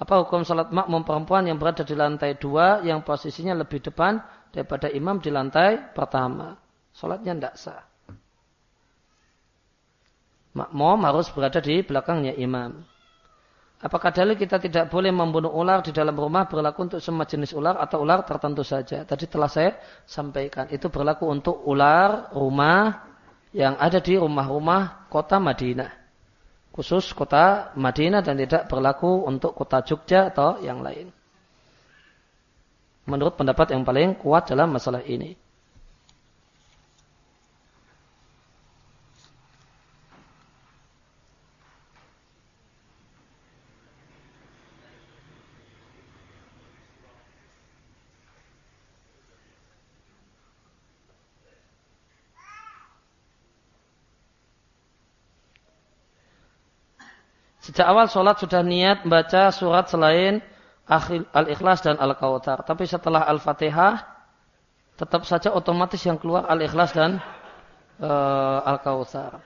S1: Apa hukum sholat makmum perempuan yang berada di lantai dua yang posisinya lebih depan daripada imam di lantai pertama? Sholatnya tidak sah. Makmum harus berada di belakangnya imam. Apakah dalil kita tidak boleh membunuh ular di dalam rumah berlaku untuk semua jenis ular atau ular tertentu saja? Tadi telah saya sampaikan. Itu berlaku untuk ular rumah yang ada di rumah-rumah kota Madinah. Khusus kota Madinah dan tidak berlaku untuk kota Jogja atau yang lain. Menurut pendapat yang paling kuat dalam masalah ini. Sejak awal sholat sudah niat membaca surat selain Al-Ikhlas dan Al-Kautsar. Tapi setelah Al-Fatihah tetap saja otomatis yang keluar Al-Ikhlas dan uh, Al-Kautsar.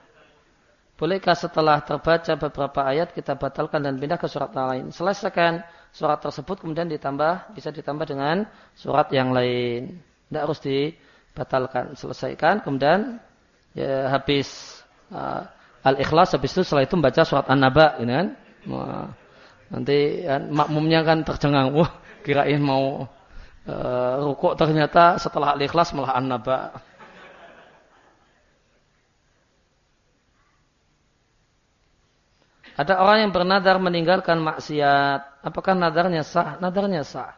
S1: Bolehkah setelah terbaca beberapa ayat kita batalkan dan pindah ke surat lain? Selesaikan surat tersebut kemudian ditambah bisa ditambah dengan surat yang lain. Tidak harus dibatalkan. Selesaikan kemudian ya, habis uh, Al-Ikhlas habis itu setelah itu membaca surat An-Naba ini kan. Nanti ya, makmumnya kan tercengang, wah kirain mau uh, rukuk ternyata setelah al-ikhlas malah an-naba. Ada orang yang bernadar meninggalkan maksiat. Apakah nadarnya sah? Nadarnya sah.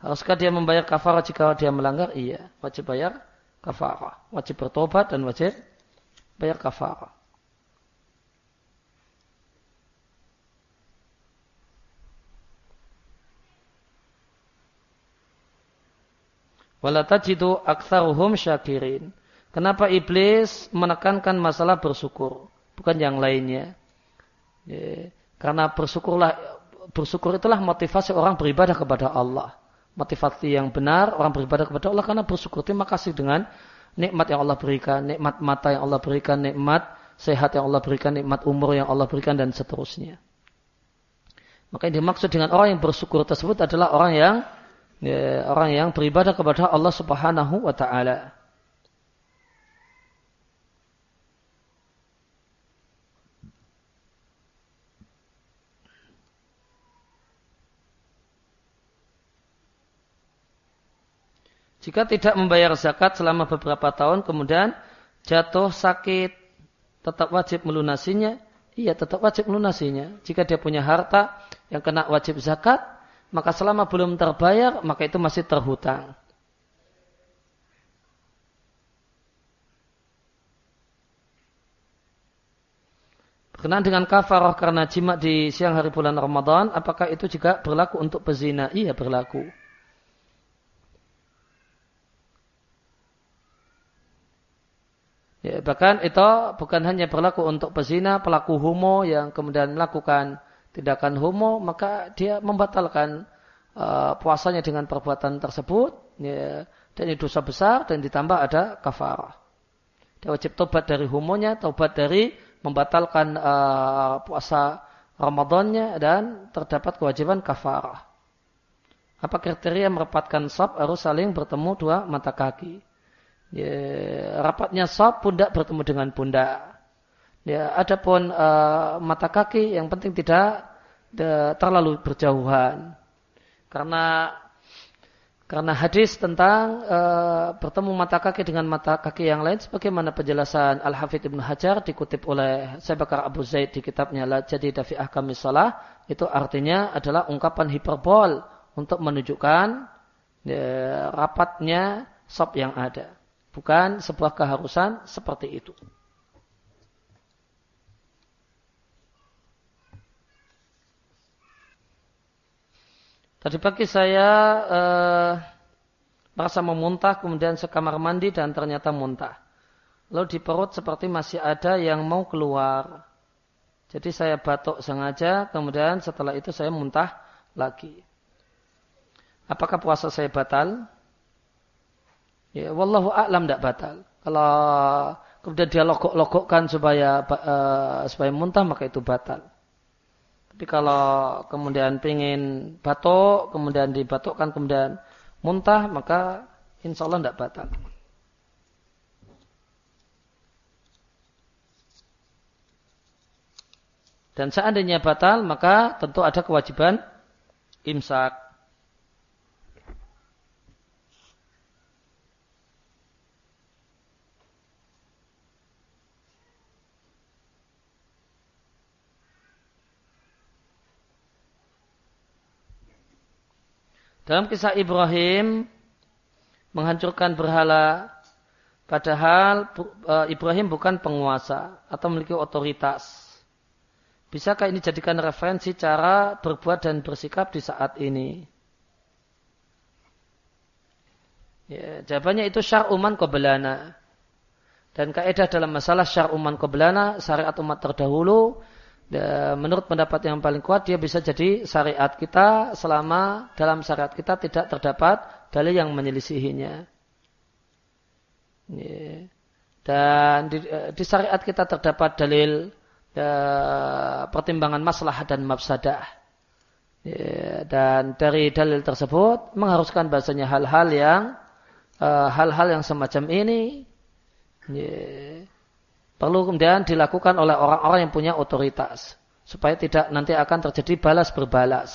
S1: Haruskah dia membayar kafarah jika dia melanggar? Iya. Wajib bayar kafarah. Wajib bertobat dan wajib bayar kafarah. Wala tajidu aktsaruhum syakirin. Kenapa iblis menekankan masalah bersyukur, bukan yang lainnya? Ya, karena bersyukurlah bersyukur itulah motivasi orang beribadah kepada Allah. Motivasi yang benar orang beribadah kepada Allah karena bersyukur. Terima kasih dengan nikmat yang Allah berikan, nikmat mata yang Allah berikan, nikmat sehat yang Allah berikan, nikmat umur yang Allah berikan dan seterusnya. Maka yang dimaksud dengan orang yang bersyukur tersebut adalah orang yang ya, orang yang beribadah kepada Allah Subhanahu wa taala. Jika tidak membayar zakat selama beberapa tahun kemudian jatuh sakit tetap wajib melunasinya? Iya tetap wajib melunasinya. Jika dia punya harta yang kena wajib zakat, maka selama belum terbayar, maka itu masih terhutang. Berkenaan dengan kafarah karena jima di siang hari bulan Ramadan, apakah itu juga berlaku untuk pezina? Iya berlaku. Ya, bahkan itu bukan hanya berlaku untuk pezina, pelaku homo yang kemudian melakukan tindakan homo, maka dia membatalkan uh, puasanya dengan perbuatan tersebut. Ya, dan ini dosa besar dan ditambah ada kafarah. Dia wajib tobat dari homonya, tobat dari membatalkan uh, puasa Ramadannya dan terdapat kewajiban kafarah. Apa kriteria merapatkan sop harus saling bertemu dua mata kaki. Ya, rapatnya sop pundak bertemu dengan pundak. Ya, adapun uh, mata kaki yang penting tidak de, terlalu berjauhan. Karena karena hadis tentang uh, bertemu mata kaki dengan mata kaki yang lain sebagaimana penjelasan Al-Hafidh Ibnu Hajar dikutip oleh Syabakar Abu Zaid di kitabnya La Jadi Dafi Ahkami Salah itu artinya adalah ungkapan hiperbol untuk menunjukkan ya, rapatnya sop yang ada. Bukan sebuah keharusan seperti itu. Tadi pagi saya uh, merasa memuntah, kemudian sekamar mandi dan ternyata muntah. Lalu di perut seperti masih ada yang mau keluar. Jadi saya batuk sengaja, kemudian setelah itu saya muntah lagi. Apakah puasa saya batal? Ya, wallahu a'lam tidak batal. Kalau kemudian dia logok-logokkan supaya uh, supaya muntah maka itu batal. Tapi kalau kemudian pingin batuk, kemudian dibatukkan, kemudian muntah, maka insya Allah tidak batal. Dan seandainya batal, maka tentu ada kewajiban imsak. Dalam kisah Ibrahim menghancurkan berhala padahal e, Ibrahim bukan penguasa atau memiliki otoritas. Bisakah ini jadikan referensi cara berbuat dan bersikap di saat ini? Ya, jawabannya itu syar'uman kobelana. Dan kaidah dalam masalah syar'uman kobelana, syariat umat terdahulu, menurut pendapat yang paling kuat dia bisa jadi syariat kita selama dalam syariat kita tidak terdapat dalil yang menyelisihinya. Dan di, di syariat kita terdapat dalil pertimbangan masalah dan mafsadah. Dan dari dalil tersebut mengharuskan bahasanya hal-hal yang hal-hal yang semacam ini perlu kemudian dilakukan oleh orang-orang yang punya otoritas supaya tidak nanti akan terjadi balas berbalas.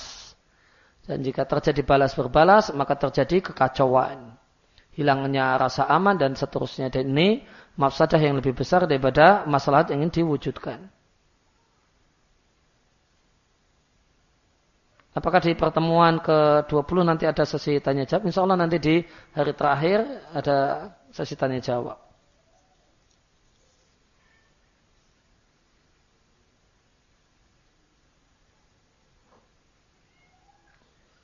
S1: Dan jika terjadi balas berbalas maka terjadi kekacauan. Hilangnya rasa aman dan seterusnya. Dan ini mafsadah yang lebih besar daripada masalah yang ingin diwujudkan. Apakah di pertemuan ke-20 nanti ada sesi tanya jawab? Insya Allah nanti di hari terakhir ada sesi tanya jawab.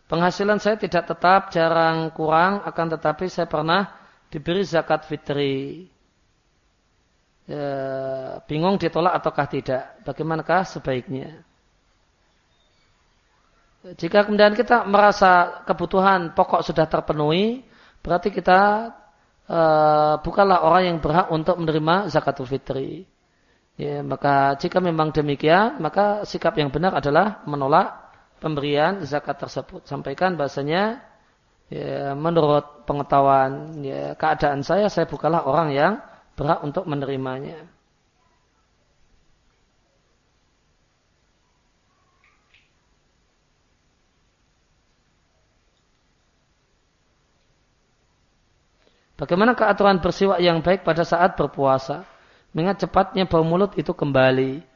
S1: Penghasilan saya tidak tetap, jarang kurang, akan tetapi saya pernah diberi zakat fitri. Ya, bingung ditolak ataukah tidak? Bagaimanakah sebaiknya? Jika kemudian kita merasa kebutuhan pokok sudah terpenuhi, berarti kita uh, bukanlah orang yang berhak untuk menerima zakatul fitri. Ya, maka jika memang demikian, maka sikap yang benar adalah menolak pemberian zakat tersebut. Sampaikan bahasanya ya, menurut pengetahuan ya, keadaan saya, saya bukanlah orang yang berhak untuk menerimanya. Bagaimana keaturan bersiwak yang baik pada saat berpuasa? Mengingat cepatnya bau mulut itu kembali.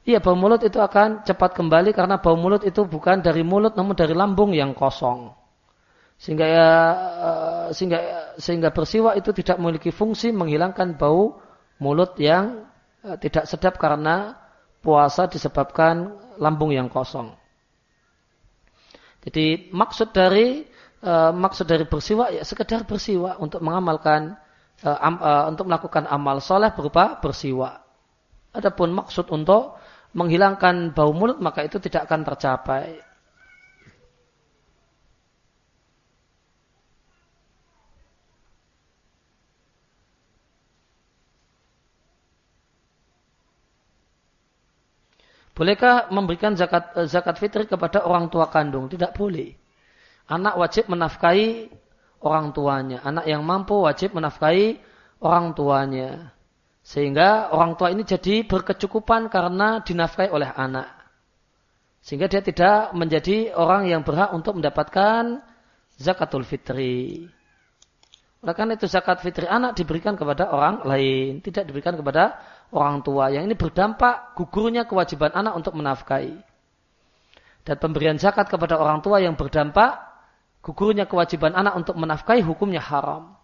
S1: Iya bau mulut itu akan cepat kembali karena bau mulut itu bukan dari mulut namun dari lambung yang kosong. Sehingga ya, eh, sehingga sehingga bersiwak itu tidak memiliki fungsi menghilangkan bau mulut yang eh, tidak sedap karena puasa disebabkan lambung yang kosong. Jadi maksud dari uh, maksud dari bersiwak ya sekedar bersiwak untuk mengamalkan am, untuk melakukan amal soleh berupa bersiwak. Adapun maksud untuk menghilangkan bau mulut maka itu tidak akan tercapai. Bolehkah memberikan zakat eh, zakat fitri kepada orang tua kandung? Tidak boleh. Anak wajib menafkahi orang tuanya. Anak yang mampu wajib menafkahi orang tuanya. Sehingga orang tua ini jadi berkecukupan karena dinafkahi oleh anak. Sehingga dia tidak menjadi orang yang berhak untuk mendapatkan zakatul fitri. Oleh karena itu zakat fitri anak diberikan kepada orang lain. Tidak diberikan kepada orang tua. Yang ini berdampak gugurnya kewajiban anak untuk menafkahi. Dan pemberian zakat kepada orang tua yang berdampak gugurnya kewajiban anak untuk menafkahi hukumnya haram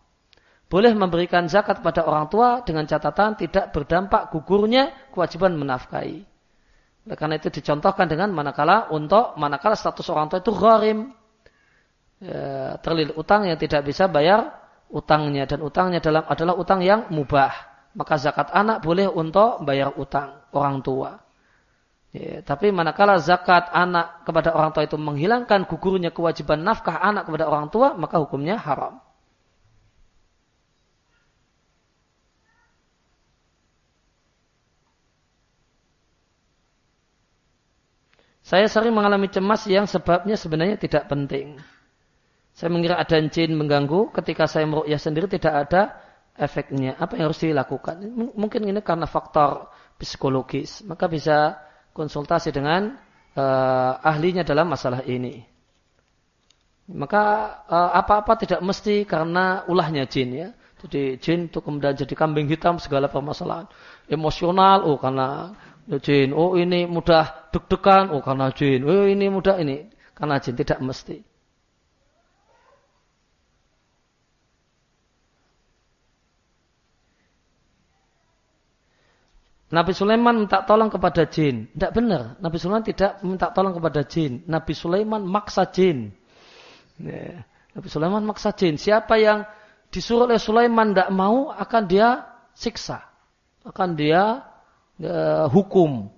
S1: boleh memberikan zakat pada orang tua dengan catatan tidak berdampak gugurnya kewajiban menafkahi. karena itu dicontohkan dengan manakala untuk manakala status orang tua itu gharim. Ya, terlilit utang yang tidak bisa bayar utangnya dan utangnya dalam adalah utang yang mubah. Maka zakat anak boleh untuk bayar utang orang tua. Ya, tapi manakala zakat anak kepada orang tua itu menghilangkan gugurnya kewajiban nafkah anak kepada orang tua, maka hukumnya haram. Saya sering mengalami cemas yang sebabnya sebenarnya tidak penting. Saya mengira ada jin mengganggu ketika saya merukyah sendiri tidak ada efeknya. Apa yang harus dilakukan? Mungkin ini karena faktor psikologis. Maka bisa konsultasi dengan uh, ahlinya dalam masalah ini. Maka eh, apa-apa uh, tidak mesti karena ulahnya jin ya. Jadi jin itu kemudian jadi kambing hitam segala permasalahan. Emosional, oh karena jin. Oh ini mudah deg-degan, oh karena jin. Oh ini mudah ini karena jin. Tidak mesti. Nabi Sulaiman minta tolong kepada jin. Tidak benar. Nabi Sulaiman tidak minta tolong kepada jin. Nabi Sulaiman maksa jin. Ya. Nabi Sulaiman maksa jin. Siapa yang disuruh oleh Sulaiman tidak mau akan dia siksa. Akan dia uh, hukum.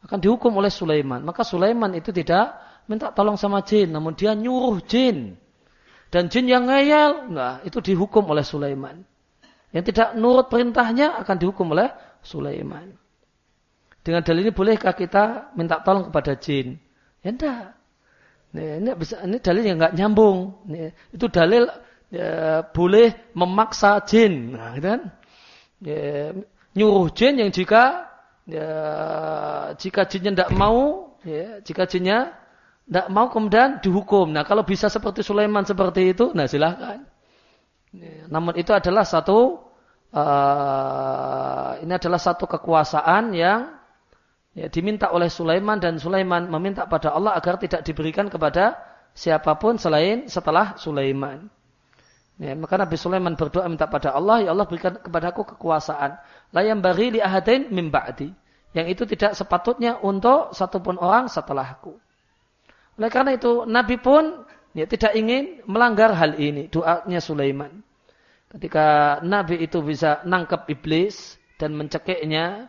S1: akan dihukum oleh Sulaiman. Maka Sulaiman itu tidak minta tolong sama jin, namun dia nyuruh jin. Dan jin yang ngeyel, nah itu dihukum oleh Sulaiman. Yang tidak nurut perintahnya akan dihukum oleh Sulaiman. Dengan dalil ini bolehkah kita minta tolong kepada jin? Ya enggak. Ini, ini, bisa, ini dalil yang enggak nyambung. Ini, itu dalil ya, boleh memaksa jin. Nah, gitu kan? Ya, nyuruh jin yang jika ya, jika jinnya tidak mau, ya, jika jinnya tidak mau kemudian dihukum. Nah kalau bisa seperti Sulaiman seperti itu, nah silahkan. Ya, namun itu adalah satu uh, ini adalah satu kekuasaan yang ya, diminta oleh Sulaiman dan Sulaiman meminta pada Allah agar tidak diberikan kepada siapa pun selain setelah Sulaiman. Ya, maka Nabi Sulaiman berdoa minta pada Allah, ya Allah berikan kepadaku kekuasaan. Layam bari li ahadain min ba'di. Yang itu tidak sepatutnya untuk satupun orang setelahku. Oleh karena itu Nabi pun ya, tidak ingin melanggar hal ini. Doanya Sulaiman. Ketika Nabi itu bisa nangkep iblis dan mencekiknya,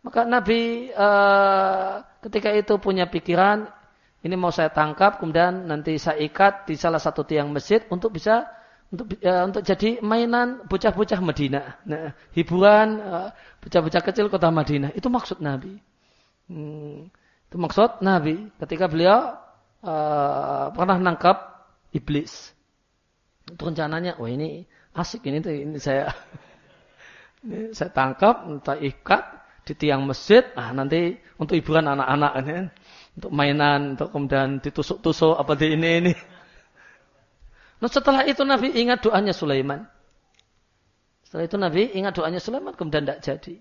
S1: maka Nabi uh, ketika itu punya pikiran, ini mau saya tangkap, kemudian nanti saya ikat di salah satu tiang masjid untuk bisa untuk uh, untuk jadi mainan bocah-bocah Madinah. Nah, hiburan uh, bocah-bocah kecil kota Madinah. Itu maksud Nabi. Hmm, itu maksud Nabi ketika beliau uh, pernah nangkap iblis. Itu rencananya, wah ini asik ini ini saya ini saya tangkap, entah ikat di tiang masjid, ah nanti untuk hiburan anak-anak ini, untuk mainan, untuk kemudian ditusuk-tusuk apa di ini ini. Nah setelah itu Nabi ingat doanya Sulaiman. Setelah itu Nabi ingat doanya Sulaiman kemudian tidak jadi.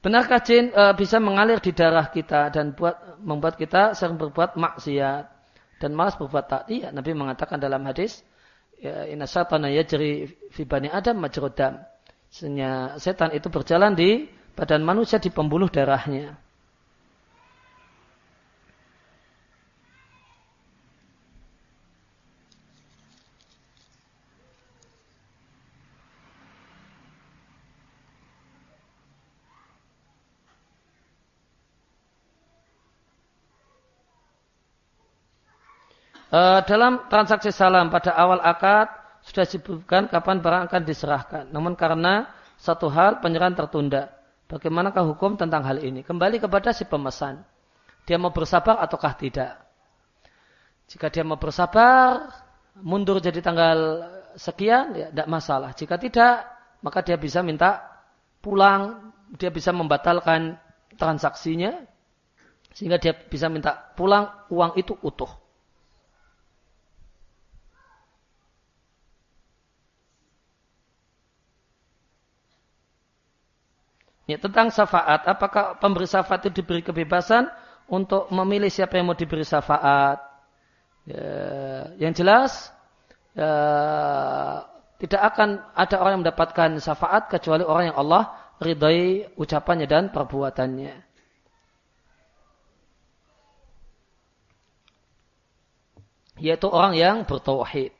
S1: Benarkah jin e, bisa mengalir di darah kita dan buat membuat kita sering berbuat maksiat dan malas berbuat tak? Iya, Nabi mengatakan dalam hadis, ya, Inna syatana yajri fi bani Adam majrodam. Sehingga setan itu berjalan di badan manusia di pembuluh darahnya. Uh, dalam transaksi salam pada awal akad sudah disebutkan kapan barang akan diserahkan. Namun karena satu hal penyerahan tertunda. Bagaimanakah hukum tentang hal ini? Kembali kepada si pemesan. Dia mau bersabar ataukah tidak? Jika dia mau bersabar, mundur jadi tanggal sekian, ya tidak masalah. Jika tidak, maka dia bisa minta pulang, dia bisa membatalkan transaksinya, sehingga dia bisa minta pulang uang itu utuh. Ya, tentang syafaat, apakah pemberi syafaat itu diberi kebebasan untuk memilih siapa yang mau diberi syafaat? Ya, yang jelas, ya, tidak akan ada orang yang mendapatkan syafaat kecuali orang yang Allah ridai ucapannya dan perbuatannya. Yaitu orang yang bertauhid.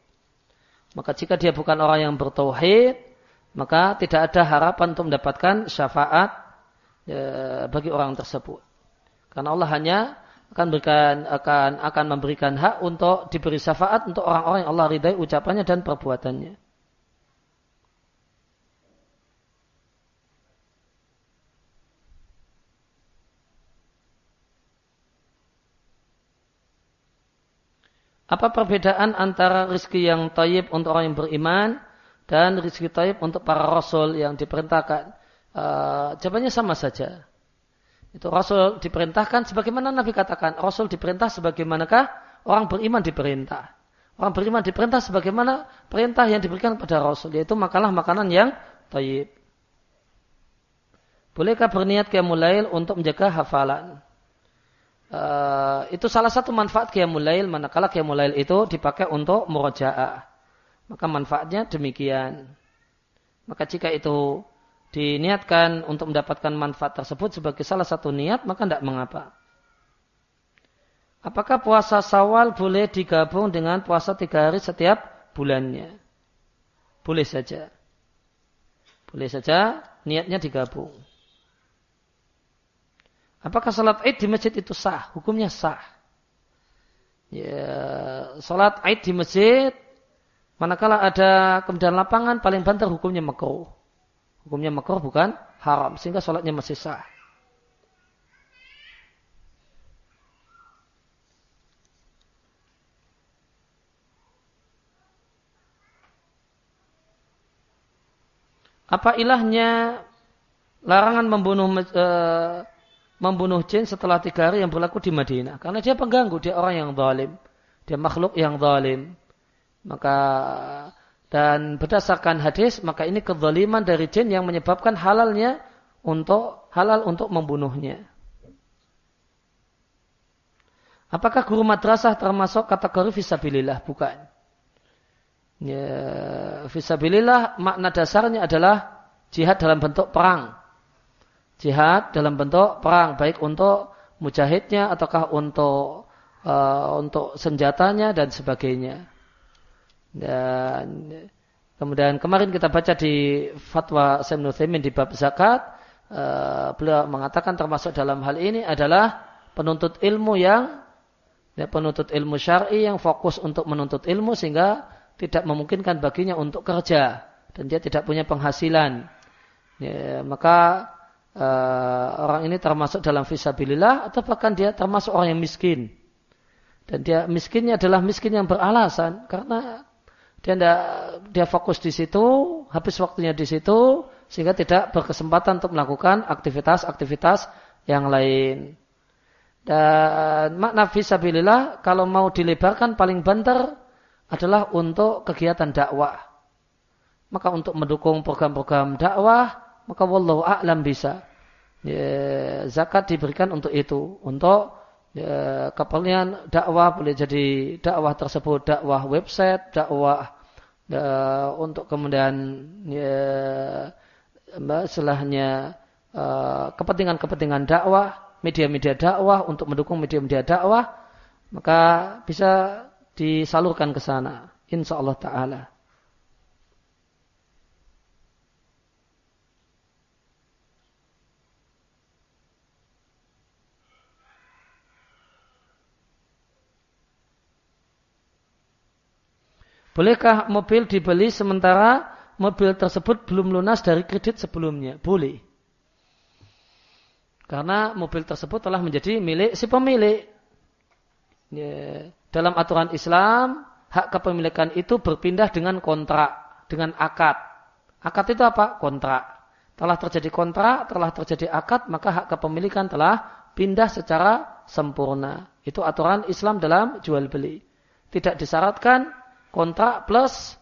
S1: Maka jika dia bukan orang yang bertauhid, maka tidak ada harapan untuk mendapatkan syafaat ya, bagi orang tersebut. Karena Allah hanya akan berikan akan akan memberikan hak untuk diberi syafaat untuk orang-orang yang Allah ridai ucapannya dan perbuatannya. Apa perbedaan antara rizki yang taib untuk orang yang beriman dan rizki taib untuk para rasul yang diperintahkan. Uh, jawabannya sama saja. Itu rasul diperintahkan sebagaimana Nabi katakan, rasul diperintah sebagaimanakah orang beriman diperintah. Orang beriman diperintah sebagaimana perintah yang diberikan kepada rasul, yaitu makalah makanan yang taib. Bolehkah berniat qiyamul untuk menjaga hafalan? Uh, itu salah satu manfaat qiyamul lail manakala qiyamul lail itu dipakai untuk murojaah maka manfaatnya demikian. Maka jika itu diniatkan untuk mendapatkan manfaat tersebut sebagai salah satu niat, maka tidak mengapa. Apakah puasa sawal boleh digabung dengan puasa tiga hari setiap bulannya? Boleh saja. Boleh saja niatnya digabung. Apakah salat id di masjid itu sah? Hukumnya sah. Ya, salat id di masjid manakala ada kemudian lapangan paling banter hukumnya makruh. Hukumnya makruh bukan haram sehingga salatnya masih sah. Apa ilahnya larangan membunuh e, membunuh jin setelah tiga hari yang berlaku di Madinah? Karena dia pengganggu, dia orang yang zalim, dia makhluk yang zalim. Maka dan berdasarkan hadis, maka ini kezaliman dari jin yang menyebabkan halalnya untuk halal untuk membunuhnya. Apakah guru madrasah termasuk kategori visabilillah? Bukan. Ya, fisabilillah makna dasarnya adalah jihad dalam bentuk perang. Jihad dalam bentuk perang baik untuk mujahidnya ataukah untuk uh, untuk senjatanya dan sebagainya. Dan kemudian kemarin kita baca di fatwa Sayyid Nuthimin di bab zakat, uh, beliau mengatakan termasuk dalam hal ini adalah penuntut ilmu yang ya, penuntut ilmu syar'i yang fokus untuk menuntut ilmu sehingga tidak memungkinkan baginya untuk kerja dan dia tidak punya penghasilan. Ya, maka uh, orang ini termasuk dalam visabilillah atau bahkan dia termasuk orang yang miskin. Dan dia miskinnya adalah miskin yang beralasan karena dia tidak dia fokus di situ, habis waktunya di situ sehingga tidak berkesempatan untuk melakukan aktivitas-aktivitas yang lain. Dan makna visabilillah kalau mau dilebarkan paling banter adalah untuk kegiatan dakwah. Maka untuk mendukung program-program dakwah, maka wallahu a'lam bisa. Ya, zakat diberikan untuk itu, untuk ya, keperluan dakwah boleh jadi dakwah tersebut dakwah website, dakwah ya, untuk kemudian ya, setelahnya uh, kepentingan-kepentingan dakwah, media-media dakwah untuk mendukung media-media dakwah, maka bisa disalurkan ke sana. Insya Allah Ta'ala. Bolehkah mobil dibeli sementara mobil tersebut belum lunas dari kredit sebelumnya? Boleh. Karena mobil tersebut telah menjadi milik si pemilik. Ya dalam aturan Islam, hak kepemilikan itu berpindah dengan kontrak, dengan akad. Akad itu apa? Kontrak. Telah terjadi kontrak, telah terjadi akad, maka hak kepemilikan telah pindah secara sempurna. Itu aturan Islam dalam jual beli. Tidak disyaratkan kontrak plus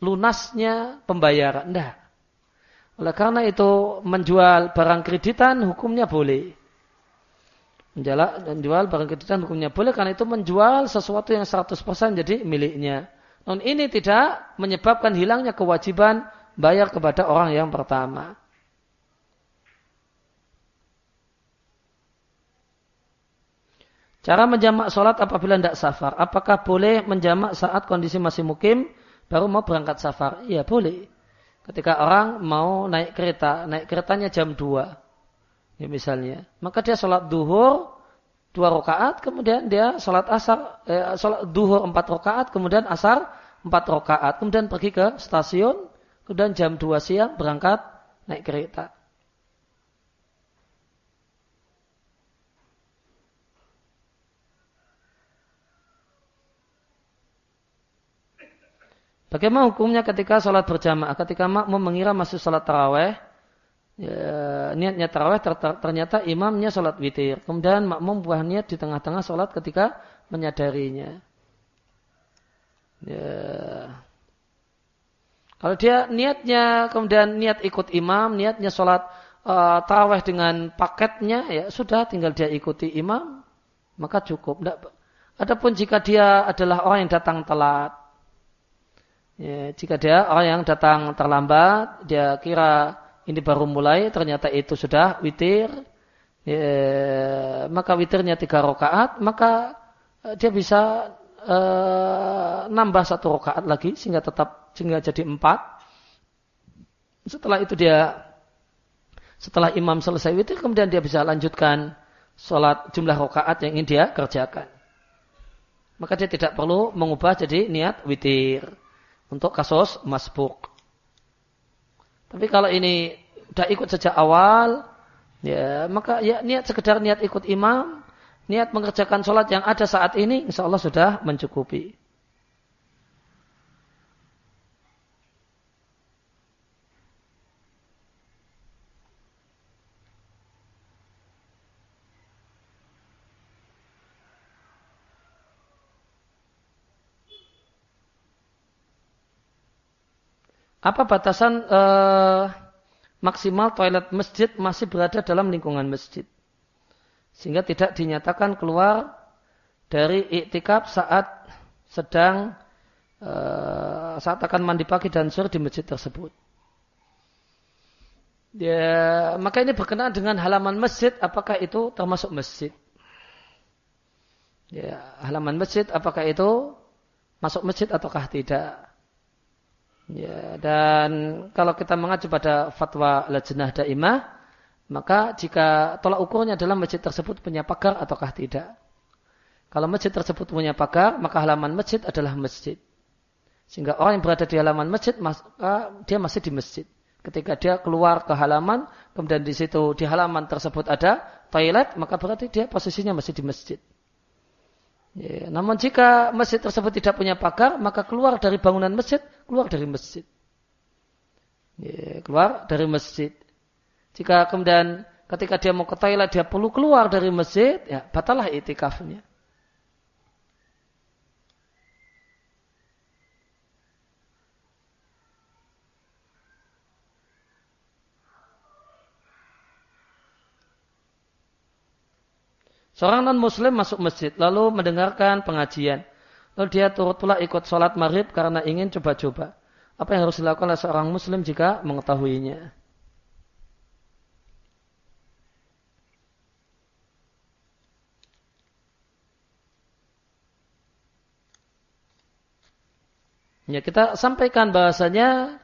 S1: lunasnya pembayaran. Tidak. Oleh karena itu menjual barang kreditan hukumnya boleh menjual, barang kreditan hukumnya boleh karena itu menjual sesuatu yang 100% jadi miliknya. Non ini tidak menyebabkan hilangnya kewajiban bayar kepada orang yang pertama. Cara menjamak sholat apabila tidak safar. Apakah boleh menjamak saat kondisi masih mukim baru mau berangkat safar? Iya boleh. Ketika orang mau naik kereta, naik keretanya jam 2 ya misalnya, maka dia sholat duhur dua rakaat, kemudian dia sholat asar, eh, sholat duhur empat rakaat, kemudian asar empat rakaat, kemudian pergi ke stasiun, kemudian jam dua siang berangkat naik kereta. Bagaimana hukumnya ketika sholat berjamaah? Ketika makmum mengira masuk sholat taraweh, ya, niatnya taraweh ternyata imamnya sholat witir. Kemudian makmum buah niat di tengah-tengah sholat ketika menyadarinya. Ya. Kalau dia niatnya kemudian niat ikut imam, niatnya sholat uh, taraweh dengan paketnya, ya sudah tinggal dia ikuti imam, maka cukup. Adapun jika dia adalah orang yang datang telat, ya, jika dia orang yang datang terlambat, dia kira ini baru mulai, ternyata itu sudah witir, ya, maka witirnya tiga rakaat, maka eh, dia bisa uh, nambah satu rakaat lagi sehingga tetap sehingga jadi empat. Setelah itu dia setelah imam selesai witir kemudian dia bisa lanjutkan sholat jumlah rakaat yang ingin dia kerjakan. Maka dia tidak perlu mengubah jadi niat witir untuk kasus masbuk. Tapi kalau ini sudah ikut sejak awal, ya maka ya niat sekedar niat ikut imam, niat mengerjakan sholat yang ada saat ini, insya Allah sudah mencukupi. Apa batasan uh, maksimal toilet masjid masih berada dalam lingkungan masjid? Sehingga tidak dinyatakan keluar dari iktikaf saat sedang uh, saat akan mandi pagi dan sore di masjid tersebut. Ya, maka ini berkenaan dengan halaman masjid, apakah itu termasuk masjid? Ya, halaman masjid, apakah itu masuk masjid ataukah tidak? Ya, dan kalau kita mengacu pada fatwa lajnah daimah, maka jika tolak ukurnya adalah masjid tersebut punya pagar ataukah tidak. Kalau masjid tersebut punya pagar, maka halaman masjid adalah masjid. Sehingga orang yang berada di halaman masjid, maka dia masih di masjid. Ketika dia keluar ke halaman, kemudian di situ di halaman tersebut ada toilet, maka berarti dia posisinya masih di masjid. Ya, namun jika masjid tersebut tidak punya pagar, maka keluar dari bangunan masjid, keluar dari masjid. Ya, keluar dari masjid. Jika kemudian ketika dia mau ke toilet, dia perlu keluar dari masjid, ya batalah itikafnya. Seorang non muslim masuk masjid lalu mendengarkan pengajian. Lalu dia turut pula ikut sholat maghrib karena ingin coba-coba. Apa yang harus dilakukan oleh seorang muslim jika mengetahuinya? Ya kita sampaikan bahasanya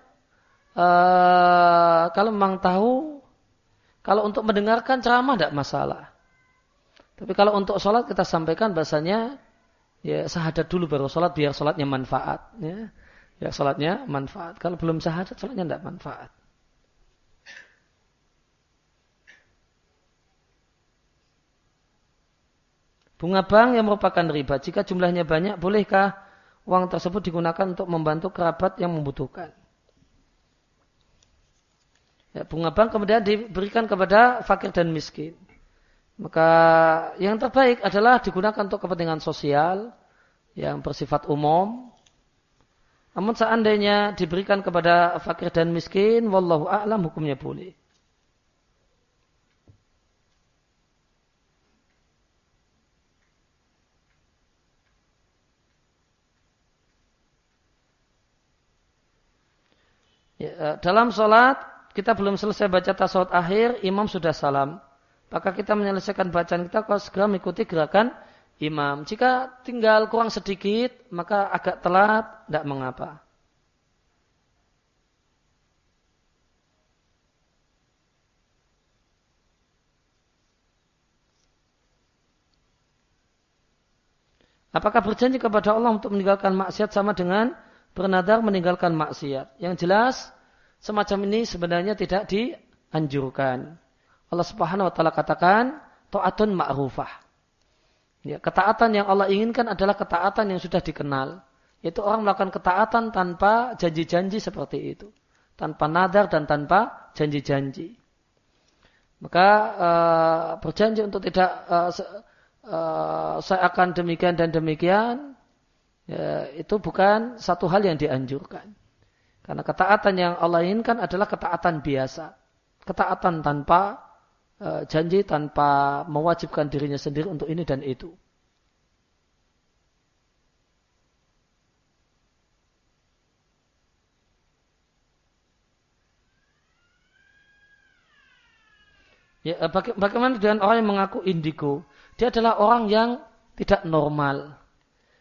S1: uh, kalau memang tahu kalau untuk mendengarkan ceramah tidak masalah. Tapi kalau untuk sholat kita sampaikan bahasanya ya sahadat dulu baru sholat biar sholatnya manfaat. Ya. Biar sholatnya manfaat. Kalau belum sahadat sholatnya tidak manfaat. Bunga bank yang merupakan riba, jika jumlahnya banyak, bolehkah uang tersebut digunakan untuk membantu kerabat yang membutuhkan? Ya, bunga bank kemudian diberikan kepada fakir dan miskin. Maka yang terbaik adalah digunakan untuk kepentingan sosial yang bersifat umum. Namun seandainya diberikan kepada fakir dan miskin, wallahu a'lam hukumnya boleh. Ya, eh, dalam sholat kita belum selesai baca tasawuf akhir, imam sudah salam maka kita menyelesaikan bacaan kita kalau segera mengikuti gerakan imam. Jika tinggal kurang sedikit, maka agak telat, tidak mengapa. Apakah berjanji kepada Allah untuk meninggalkan maksiat sama dengan bernadar meninggalkan maksiat? Yang jelas, semacam ini sebenarnya tidak dianjurkan. Allah Subhanahu wa taala katakan taatun ma'rufah. Ya, ketaatan yang Allah inginkan adalah ketaatan yang sudah dikenal. Yaitu orang melakukan ketaatan tanpa janji-janji seperti itu. Tanpa nadar dan tanpa janji-janji. Maka uh, berjanji untuk tidak uh, uh, saya akan demikian dan demikian. Ya, itu bukan satu hal yang dianjurkan. Karena ketaatan yang Allah inginkan adalah ketaatan biasa. Ketaatan tanpa Eh, janji tanpa mewajibkan dirinya sendiri untuk ini dan itu. Ya, eh, bagaimana dengan orang yang mengaku indigo? Dia adalah orang yang tidak normal.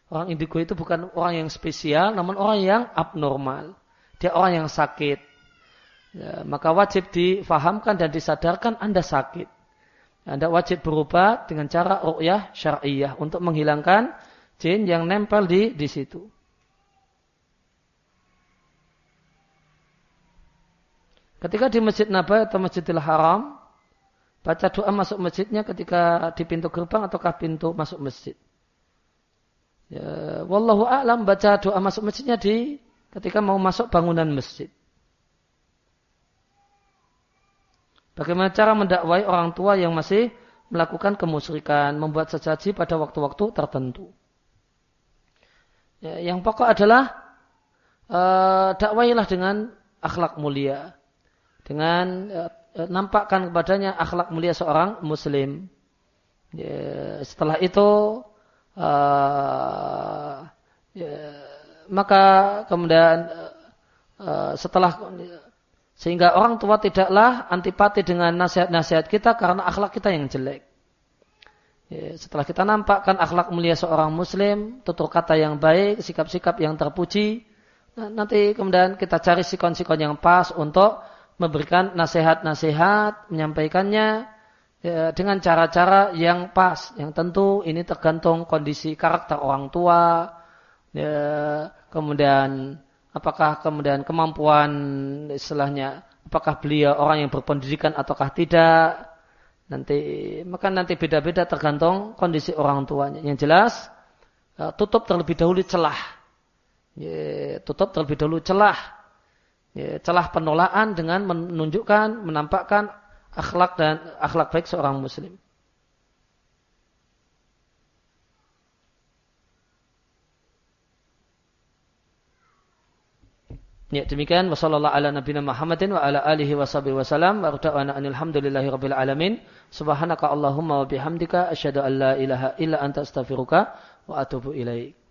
S1: Orang indigo itu bukan orang yang spesial, namun orang yang abnormal. Dia orang yang sakit. Ya, maka wajib difahamkan dan disadarkan Anda sakit. Anda wajib berobat dengan cara ru'yah syariah untuk menghilangkan jin yang nempel di di situ. Ketika di Masjid Nabawi atau Masjidil Haram, baca doa masuk masjidnya ketika di pintu gerbang ataukah pintu masuk masjid. Ya, wallahu a'lam baca doa masuk masjidnya di ketika mau masuk bangunan masjid. Bagaimana cara mendakwai orang tua yang masih melakukan kemusyrikan, membuat sesaji pada waktu-waktu tertentu. Ya, yang pokok adalah uh, dakwailah dengan akhlak mulia, dengan uh, nampakkan kepadanya akhlak mulia seorang muslim. Ya, setelah itu uh, ya, maka kemudian uh, setelah sehingga orang tua tidaklah antipati dengan nasihat-nasihat kita karena akhlak kita yang jelek. Ya, setelah kita nampakkan akhlak mulia seorang muslim, tutur kata yang baik, sikap-sikap yang terpuji, nah, nanti kemudian kita cari sikon-sikon yang pas untuk memberikan nasihat-nasihat, menyampaikannya ya, dengan cara-cara yang pas, yang tentu ini tergantung kondisi karakter orang tua, ya, kemudian apakah kemudian kemampuan istilahnya apakah beliau orang yang berpendidikan ataukah tidak? Nanti maka nanti beda-beda tergantung kondisi orang tuanya. Yang jelas e, tutup terlebih dahulu celah. Tutup terlebih dahulu celah. Celah penolakan dengan menunjukkan menampakkan akhlak dan akhlak baik seorang muslim Ya demikian. Wasallallahu ala nabiyina Muhammadin wa ala alihi wa sahbihi wasallam wa da'wana alhamdulillahi rabbil alamin. Subhanaka allahumma wa bihamdika asyhadu an la ilaha illa anta astaghfiruka wa atubu ilaik